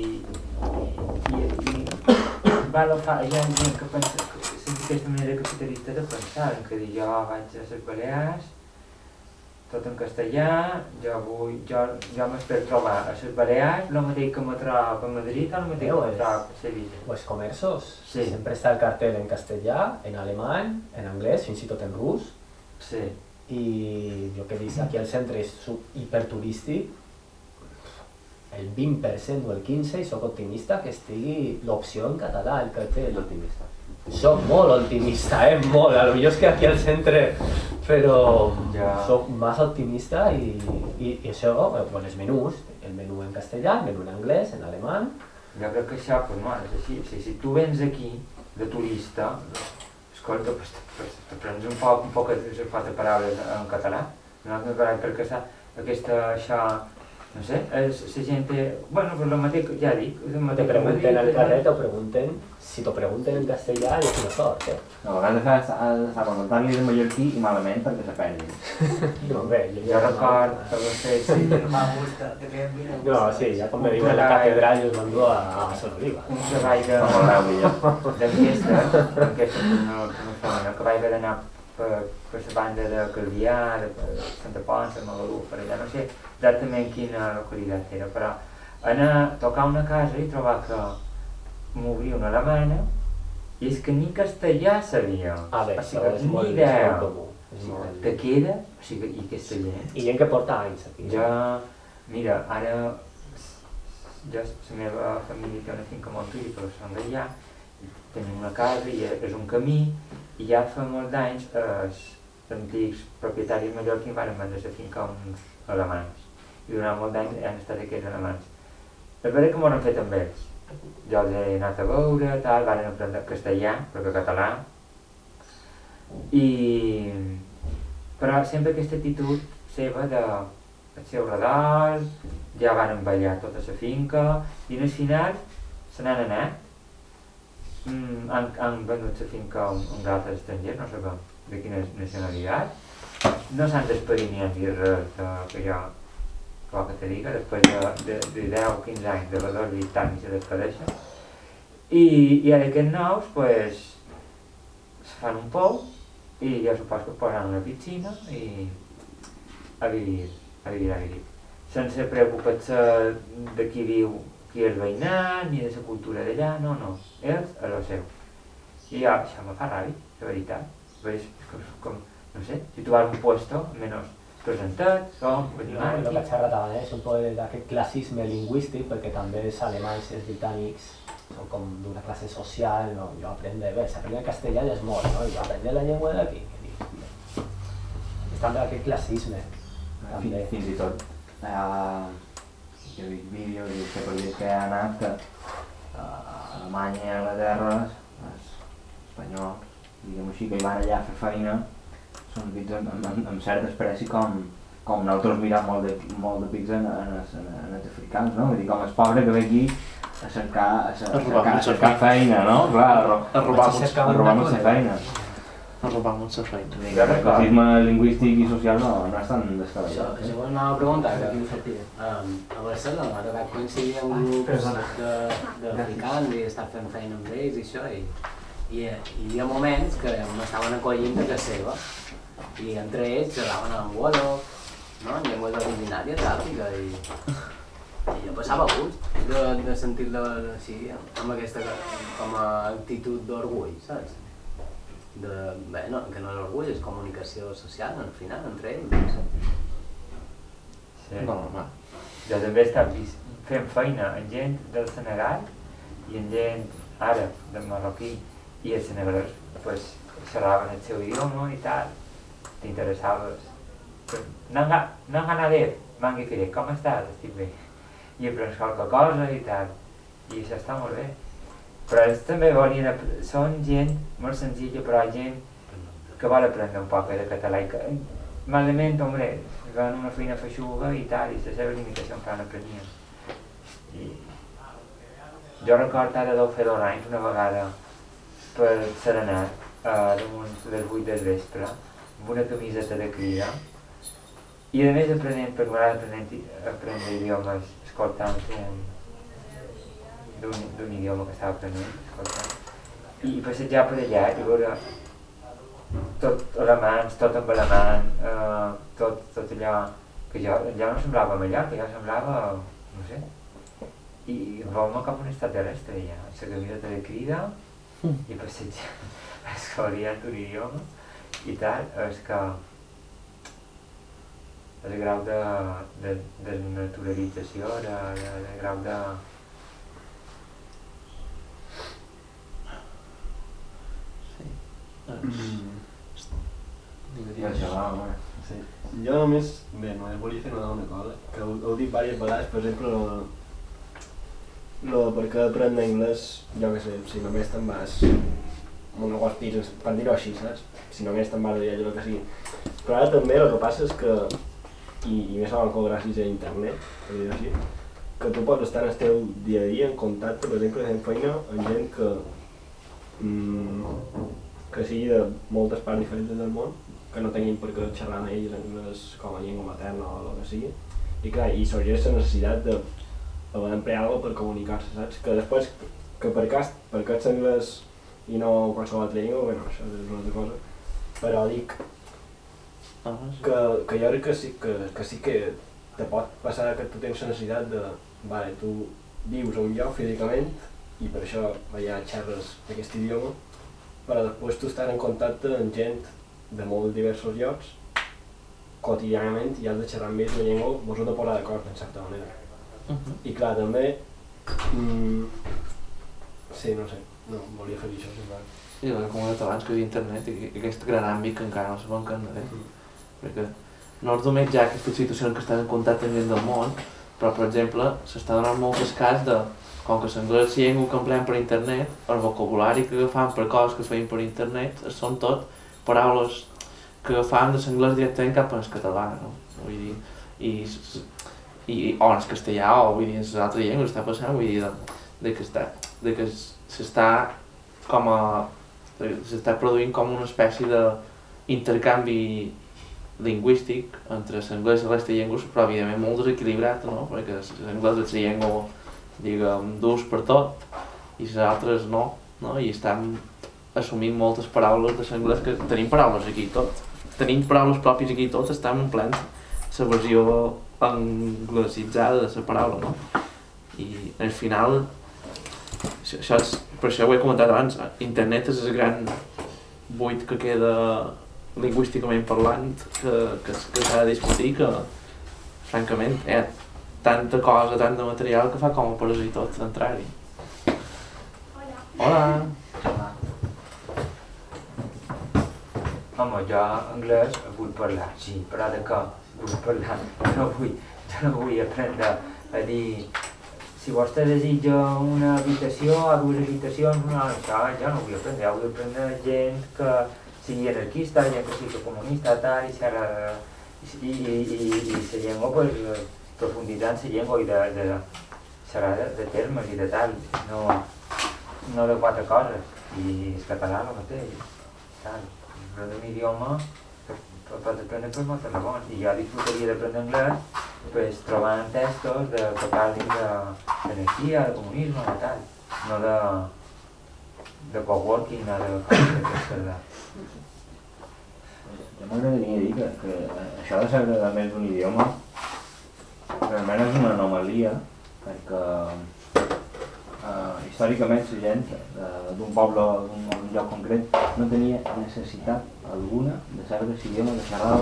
i, i va fa, hi ha gent que pensa que és aquesta manera capitalista de pensar, dir jo vaig a les Balears, tot en castellà, jo vull, jo, jo m'espero trobar a les Balears el mateix que me trobo a Madrid o el mateix que me a Sevilla. Pues comerços. Sí. Sempre està el cartel en castellà, en alemany, en anglès, fins i tot en rus. Sí, I jo que vist aquí al centre és hiperturístic, el 20% o el 15% i sóc optimista que estigui l'opció en català, el cartel. L'optimista. Soc molt optimista, eh? Molt. A lo millor és que aquí al centre, però Ja. soc massa optimista i, i, i això, eh, bueno, els menús, el menú en castellà, el menú en anglès, en alemany, jo crec que això, pues, no, és així. Si, si tu vens aquí de turista, escolta, pues, pues, te prens un poc, un poc quatre paraules en català, no, no, perquè sa, aquesta, això, no sé, és, la gent té, bueno, pues el mateix, ja dic, el te mateix que pregunten al carrer, te pregunten, si t'ho pregunten en castellà és una sort, eh? No, a vegades has d'estar consultant-li de mallorquí i malament perquè se perdin. [laughs] No, bé, jo, Jo record [laughs] que va fer, sí, Me gusta, te queden bien. No, sí, ja com me diuen en la catedral i us mando a, a Son Oliva. un treball de, No millor. d'enquesta, d'enquesta que no, no fa, no, que vaig haver d'anar per, per la banda de Calvià, de per Santa Ponça, Magalú, per allà, no sé exactament quina localitat era, però anar a tocar una casa i trobar que m'obria una alemana i és que ni castellà sabia. Ah, bé, o sigui, és ni molt, és idea. molt comú. O És sigui, molt... te queda, o sigui, i aquesta gent I gent que porta anys aquí. ja, mira, ara jo, la meva família té una finca a Montpellier, però són d'allà, tenim una casa i és un camí, i ja fa molts anys els antics propietaris mallorquins van vendre la finca a uns alemanys, i durant molts anys han estat aquests alemanys. És veritat que m'ho han fet amb ells. Jo els he anat a veure, tal, van aprendre castellà, perquè català, i... però sempre aquesta actitud seva de el seu redol, ja van ballar tota la finca i al final se n'han anat. Mm, han, han venut la finca a un, un altre estranger, no sé com, de quina nacionalitat. No s'han desperit ni han dit res de, que jo clar que te diga, després de, de, de 10 o 15 anys de valor tant i se despedeixen. I, i ara aquests nous, pues, se fan un pou i jo supos que posen una piscina i a vivir, a vivir, a vivir. Sense preocupar-se de qui viu, qui és veïnat, ni de la cultura d'allà, no, no, ells a lo seu. I jo, això me fa ràbia, de veritat. Ves, com, com, no sé, si tu vas a un puesto, menys presentats, com, No, el que xerrat abans és un poc d'aquest classisme lingüístic, perquè també els alemanys i els britànics són com d'una classe social, no? jo aprendre bé, s'aprendre castellà ja és molt, no? jo aprendre la llengua d'aquí. És també aquest classisme. També. Fins, fins i tot ha jo he vist vídeos i sé per dir que ha anat que a Alemanya i Anglaterra els espanyols, diguem així, que hi van allà a fer feina vist amb, amb, amb cert despreci com, com nosaltres mirem molt de, molt de pics en, en, en, en els africans, no? Vull dir, com el pobre que ve aquí a cercar, a, cer- a, cercar, a cercar feina, no? Clar, a, ro A robar-nos cercar a robar-nos la feina. a robar-nos la feina. El racisme lingüístic i social no, no és tan Això, descabellat. això és una pregunta que Aquí ho sortiré. um, a Barcelona m'ha tocat coincidir amb grups de- d'africans i estar fent feina amb ells i això i, i, i hi havia moments que m'estaven acollint de casa seva i entre ells xerraven en Wolo, no? en llengües originàries d'Àfrica i, i jo passava gust de, de sentir-lo així, amb aquesta com a actitud d'orgull, saps? De, bé, no, que no és orgull, és comunicació social, al final, entre ells. No sé. Sí. No, home. Jo també he estat fent feina amb gent del Senegal i amb gent àrab, del marroquí, i els senegalès pues, xerraven el seu idioma i tal, t'interessaves. Nanga, nanga nader, mangi firé, com estàs? Estic bé. I aprens qualque cosa i tal. I això està molt bé. Però ells també volien, són gent molt senzilla, però gent que vol aprendre un poc de català i que malament, hombre, van una feina feixuga i tal, i la seva limitació encara no aprenien. I jo recordo ara deu fer dos anys, una vegada, per Serenat, eh, damunt les 8 del vespre, amb una camiseta de crida, i a més aprenent, perquè m'agrada aprenent, aprendre idiomes escoltant un, d'un idioma que estava aprenent, escoltant, i passejar per allà i veure tot alemans, tot amb alemany, eh, tot, tot allò que jo, allò no semblava Mallorca, allò semblava, no sé, i vol-me com un estat terrestre ja, la camiseta de crida i passejar, [laughs] escolariant un idioma i tal, és que el grau de, de, de naturalització, de, de, de grau de, I això va, home. Sí. Jo només, bé, només volia fer una, cosa, que heu, heu dit diverses vegades, per exemple, lo, lo de per què aprendre anglès, jo què sé, si només te'n vas a un negoci pis, per dir-ho així, saps? Si només te'n vas a viatge o el que sigui. Però ara també el que passa és que, i, i més avant gràcies a internet, per dir-ho així, que tu pots estar en el teu dia a dia en contacte, per exemple, fent feina amb gent que, mm, que sigui de moltes parts diferents del món, que no tinguin per què xerrar amb ells anglès com a llengua materna o el que sigui. I clar, i sorgeix la necessitat de haver d'emplear alguna per comunicar-se, saps? Que després, que per cas, per ets anglès i no qualsevol altra llengua, bueno, això és una altra cosa. Però dic Ah, que, que jo crec que sí que, que sí que te pot passar que tu tens la necessitat de, vale, tu vius a un lloc físicament i per això allà xerres aquest idioma, però després tu estàs en contacte amb gent de molt diversos llocs quotidianament i has de xerrar amb ells una llengua, vos heu de posar d'acord en certa manera. Mhm. I clar, també Mm, sí, no sé. No, volia fer això, semblant. I com he dit abans, que internet i aquest gran àmbit que encara no sabem què en dir. Mm. Perquè no és només ja aquestes situacions que estan en contacte amb gent del món, però per exemple s'està donant molts cas de com que l'anglès llengua que emplem per internet, el vocabulari que agafam per coses que feim per internet són tot paraules que agafam de l'anglès directament cap al català, no? Vull dir, i, i, o en el castellà o vull dir, en les altres llengües està passant, vull dir, de, de que està, de que s'està com a s'està produint com una espècie d'intercanvi lingüístic entre l'anglès i de llengües, però evidentment molt desequilibrat, no? Perquè l'anglès és la llengua, diguem, d'ús per tot, i les altres no, no? I estem assumint moltes paraules de l'anglès, que tenim paraules aquí tot. Tenim paraules pròpies aquí tot, estem omplent la versió anglesitzada de la paraula, no? I al final, és, per això ho he comentat abans, internet és el gran buit que queda lingüísticament parlant que, que, que s'ha de discutir que francament hi ha tanta cosa, tant de material que fa com a parasir tot d'entrar-hi. Hola. Hola. Home, jo anglès vull parlar, sí, però de què vull parlar? [laughs] No vull, jo no vull aprendre a dir si vostè desitja una habitació o dues habitacions, una... això jo no vull aprendre, vull aprendre gent que sigui anarquista, gent que sigui comunista, tal, i serà... I, i, i, i la llengua, pues, profunditzar en la llengua i de, de, serà de, de termes i de tal, no, no de quatre coses. I el català el mateix, tal. Però d'un idioma pots aprendre per moltes raons. I jo disfrutaria d'aprendre anglès pues, trobant textos de, que parlin de- d'energia, de comunisme, de tal. No de, de coworking o de coses de- Jo m'agradaria dir que, que això de saber de més d'un idioma realment és una anomalia perquè eh, històricament la gent eh, d'un poble d'un lloc concret no tenia necessitat alguna de saber l'idioma de xerrar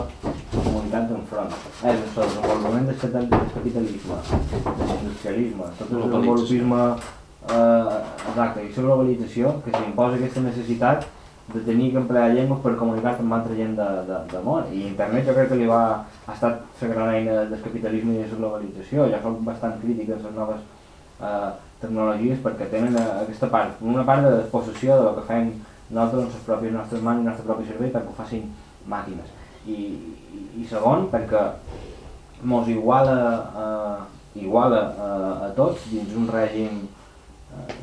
comunitat enfront. És el desenvolupament del capital- del capitalisme, de l'industrialisme, tot el desenvolupisme eh, exacte, i la globalització que s'imposa aquesta necessitat de tenir que emplear llengües per comunicar-te amb altra gent de, de, de món. I internet jo crec que li va, ha estat la gran eina del capitalisme i de la globalització. Jo soc bastant crític a les noves eh, tecnologies perquè tenen aquesta part, una part de despossessió de lo que fem nosaltres amb les pròpies nostres mans i el nostre propi servei perquè ho facin màquines. I, i, i segon, perquè mos iguala, eh, iguala eh, a tots dins un règim eh,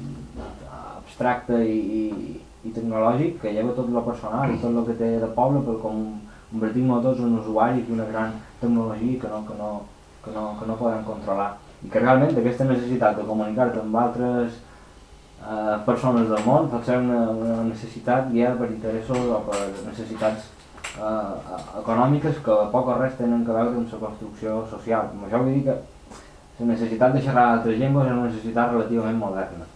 abstracte i, i, i tecnològic que lleva tot lo personal i tot el que té de poble per com convertir-nos tots en usuaris d'una gran tecnologia que no, que, no, que, no, que no podem controlar i que realment aquesta necessitat de comunicar-te amb altres eh, persones del món pot ser una, una necessitat guiada per interessos o per necessitats eh, econòmiques que poc o res tenen a veure amb la construcció social. Amb això vull dir que la necessitat de xerrar altres llengües és una necessitat relativament moderna.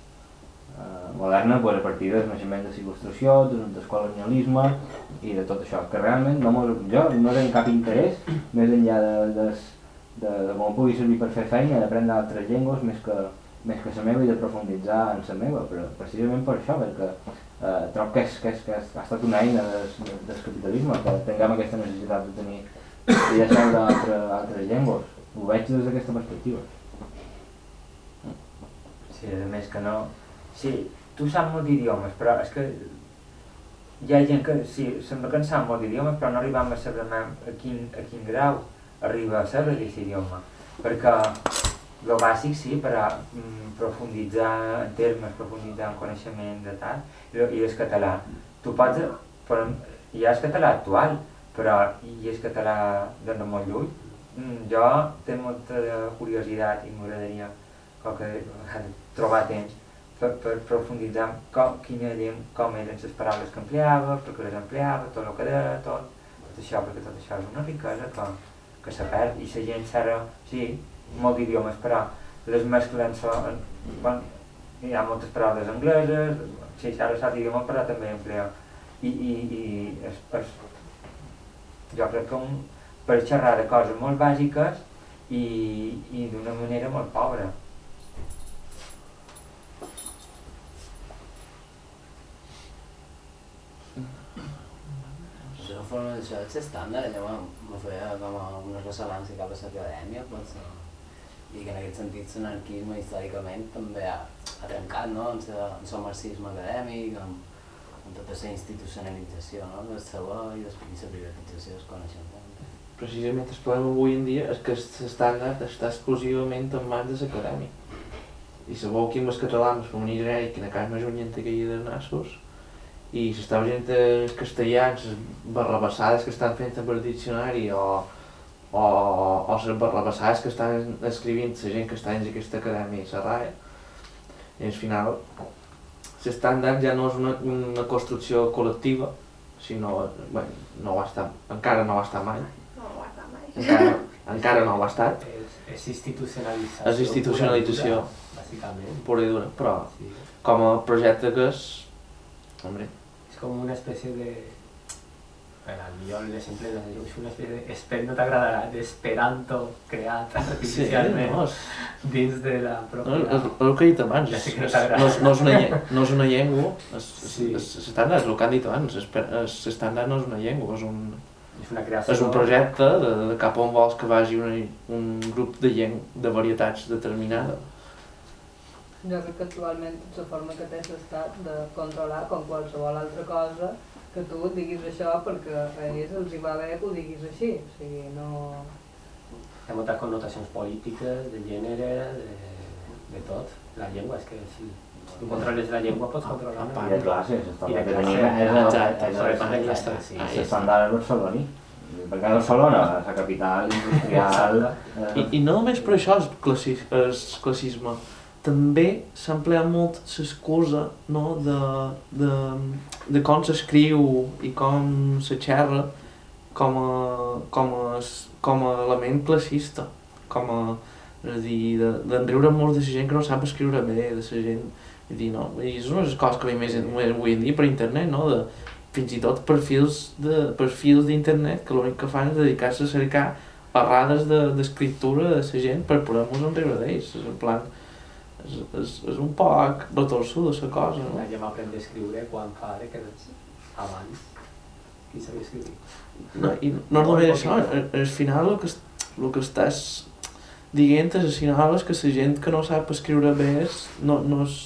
Eh, moderna pues, a partir del naixement de la il·lustració, del, colonialisme i de tot això, que realment no mos, jo no tenc cap interès més enllà de, de, de, de com pugui servir per fer feina, d'aprendre altres llengües més que, més que la meva i de profunditzar en la meva, però precisament per això, perquè eh, trobo que, és, que, és, que ha estat una eina del, del capitalisme, que tinguem aquesta necessitat de tenir i de saber altres, altres llengües. Ho veig des d'aquesta perspectiva. Sí, a més que no... Sí, tu saps molt d'idiomes, però és que hi ha gent que, sí, sembla que en sap molt d'idiomes, però no arribem a saber a quin, a quin grau arriba a saber aquest idioma. Perquè el bàsic sí, per a mm, profunditzar en termes, profunditzar en coneixement de tal, i, i el català. Tu pots, però ha el català actual, però ha el català de no molt lluny. Mm, jo tinc molta curiositat i m'agradaria vegada trobar temps per, per profunditzar com, quina llengua, com eren les paraules que empleava, per què les empleava, tot el que deia, tot, tot això, perquè tot això és una riquesa que, que se perd i la gent s'ara, sí, molts idiomes, per a les mesclen eh, són... Bueno, hi ha moltes paraules angleses, si ara s'ha d'idioma però també emplea. I, i, i és, és, jo crec que un, per xerrar de coses molt bàsiques i, i d'una manera molt pobra. Això, és estàndard, allò em feia com una unes cap a l'acadèmia, potser. I que en aquest sentit l'anarquisme històricament també ha, ha trencat no? en el marxisme acadèmic, amb, amb tota la institucionalització no? del saber i després la privatització es coneixen tant. Precisament el problema avui en dia és que l'estàndard està exclusivament en mans de l'acadèmia. I sabeu que amb els catalans, per venir genèric, que en casa més unient aquella de nassos, i s'està veient els castellans, les barrabassades que estan fent per diccionari o, o, o les barrabassades que estan escrivint la gent que està dins aquesta acadèmia i la RAE. I al final, l'estàndard ja no és una, una construcció col·lectiva, sinó, bueno, no ho ha estat, encara no ho ha estat mai, No ho guarda mai. encara, encara no ho ha estat, És, és institucionalització. és institucionalització pura Bàsicament. pura i dura, però Sí. com a projecte que és, hombre, És com una espècie de... Bueno, millor l'exemple de és una espècie de... Esper, no t'agradarà, d'esperanto creat sí, artificialment no, és, dins de la no, pròpia... és, és el que he dit abans, Ja és, que no és, no, és, no, és una, no és una llengua, és, és, Sí. és, és estàndard, és el que han dit abans, és, és, estàndard no és una llengua, és un, És una creació... és un projecte de, de cap on vols que vagi una, un grup de lleng de varietats determinada. Jo crec que actualment la forma que té l'estat de controlar com qualsevol altra cosa que tu diguis això perquè a ells els hi va bé que ho diguis així. O sigui, no... Té moltes connotacions polítiques, de gènere, de, de tot. La llengua, és que si, si tu controles la llengua pots controlar a la part. I de classes, està I de que classe, tenim és el- exacte, és sobretot de el- classe, està. sí. Ahí l'estàndard barceloní. Perquè Barcelona, la capital industrial... I, eh, I no només per això és, classi, és classisme, també s'ha empleat molt l'excusa no, de, de, de com s'escriu i com se xerra com a, com a, com a element classista, com a, és a dir, de- d'enriure molt de la gent que no sap escriure bé, de la gent, vull dir, no, i és una de les coses que veiem més, més avui en dia per internet, no, de, fins i tot perfils de perfils d'internet que l'únic que fan és dedicar-se a cercar errades de- d'escriptura de, la gent per poder-nos enriure d'ells, és en plan, és, és, és un poc retorçuda la cosa, no? Ja va aprendre a escriure quan fa de que abans qui sabia escriure. No, i no és només això, al, al final el que, el que estàs dient és, al final és que la gent que no sap escriure bé és, no, no és,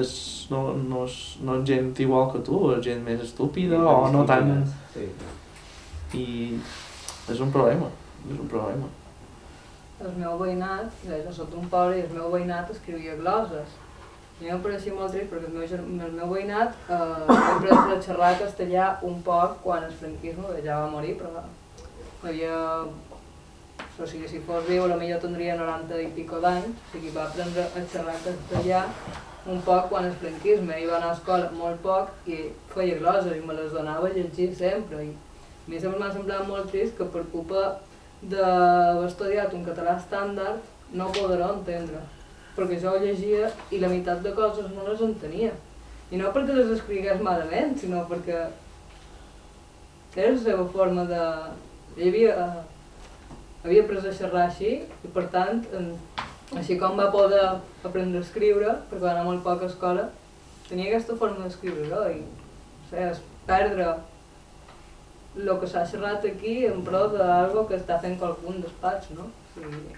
és, no, no, és, no és gent igual que tu, és gent més estúpida o no tan... Sí. i és un problema, és un problema. El meu veïnat, jo soc d'un poble i el meu veïnat escrivia gloses. I a mi em pareixia molt trist perquè el meu, el meu veïnat eh, sempre va xerrar castellà un poc quan el franquisme ja va morir, però havia... O sigui, si fos viu, potser tindria 90 i pico d'anys, o sigui, va aprendre a xerrar castellà un poc quan el franquisme, i va anar a escola molt poc i feia gloses i me les donava a llegir sempre. I a mi sempre m'ha semblat molt trist que per culpa d'haver estudiat un català estàndard no podrà entendre, perquè jo llegia i la meitat de coses no les entenia. I no perquè les escrigués malament, sinó perquè era la seva forma de... Ell havia, havia après a xerrar així i per tant, en, així com va poder aprendre a escriure, perquè va anar molt poc a escola, tenia aquesta forma d'escriure, no? I, no sé, és perdre el que s'ha xerrat aquí en pro d'algo que està fent qualcun despatx, no? Sigui,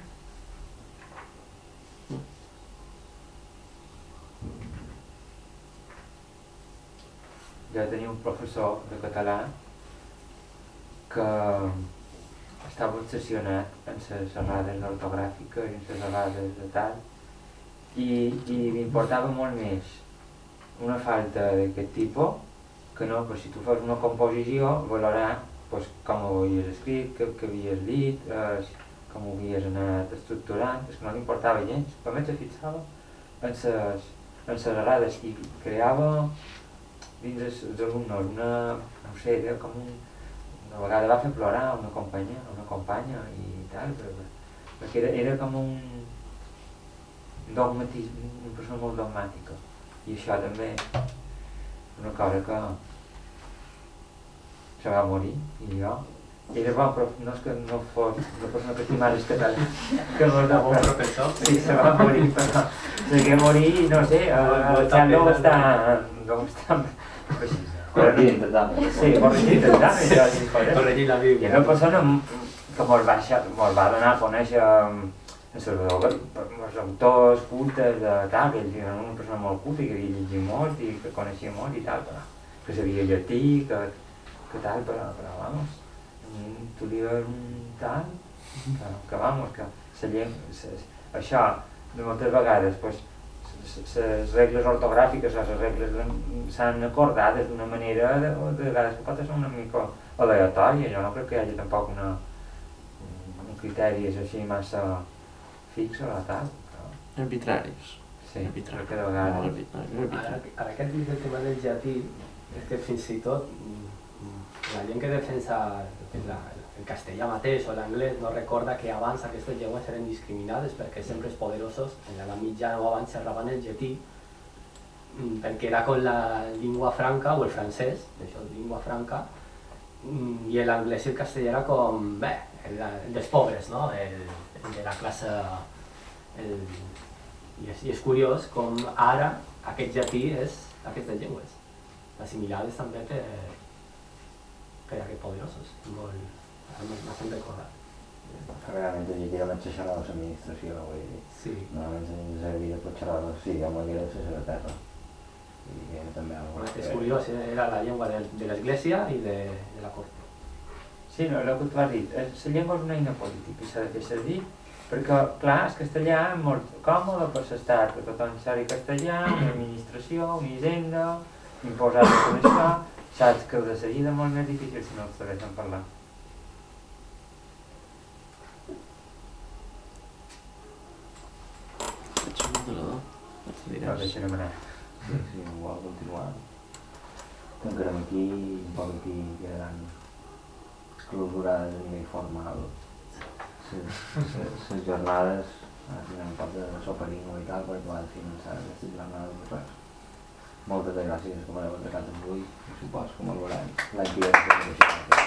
jo tenia un professor de català que estava obsessionat en les errades ortogràfiques i en les errades de tal i, i m'importava molt més una falta d'aquest tipus que no, pues, si tu fas una composició, valorar pues, com ho havies escrit, què, què havies dit, eh, com ho havies anat estructurant, és que no importava gens, per més se fixava en les, en les errades i creava dins els, alumnes una, no sé, era com un, una vegada va fer plorar una companya, una companya i tal, però, perquè era, era com un dogmatisme, una persona molt dogmàtica. I això també una cosa que se va morir i jo era bon, però no és que no fos una persona que estimara el català que no Era era bon professor. Sí, se va morir, però se que morir, no sé, Molt- uh, molta ja no està, no està, pues, Corregir, intentamos. Sí, sí, joder. Corregir la I Bíblia. una persona que mos va, mos va donar a conèixer el Salvador, per- els autors cultes de tal, que era una persona molt culta i que havia llegit molt i que coneixia molt i tal, però que sabia llatí, que, que tal, però, però vamos, tu li dius un tal, que, que vamos, que la llengua, això, de moltes vegades, pues, les regles ortogràfiques o les regles s'han acordades d'una manera, de, de vegades pot ser una mica aleatòria, jo no crec que hi hagi tampoc una, un criteri així massa fix o tal, però Arbitraris. sí, Arbitrari. crec que de vegades... arbitrari, molt Ara, ara que has dit el tema del llatí, és que fins i tot mm, la gent que defensa la, el castellà mateix o l'anglès no recorda que abans aquestes llengües eren discriminades perquè sempre els poderosos en l'edat mitjana o abans xerraven el llatí mm, perquè era com la llengua franca o el francès, això, llengua franca, mm, i l'anglès i el castellà era com, bé, el, el dels pobres, no? El de la classe... El, i, és, I és curiós com ara aquest llatí és aquestes llengües, assimilades també per, per aquests poderosos. Molt, m'ha recordat. Realment el llatí només se xerrava a l'administració, vull dir. Sí. Normalment se servia per xerrar sí, idioma que era la secretària. I que era també És curiós, eh? era la llengua de, de l'església i de, de la cort. Sí, no, el que tu has dit, és- la llengua és una eina política i s'ha de fer servir perquè, clar, el castellà és molt còmode per l'estat, que tothom sabi castellà, una administració, una hisenda, imposar tot això, saps que de seguida és molt més difícil si no el sabeixen parlar. Ets un moderador. Et No diràs. deixen anar. Sí, sí, vol continuar. Tancarem aquí, un poc aquí quedaran clausurades a nivell formal les jornades tenen pot de soperino i tal per poder finançar aquestes jornades doncs, de res. Moltes gràcies com heu atacat amb avui i supos com el veurem l'any que ve.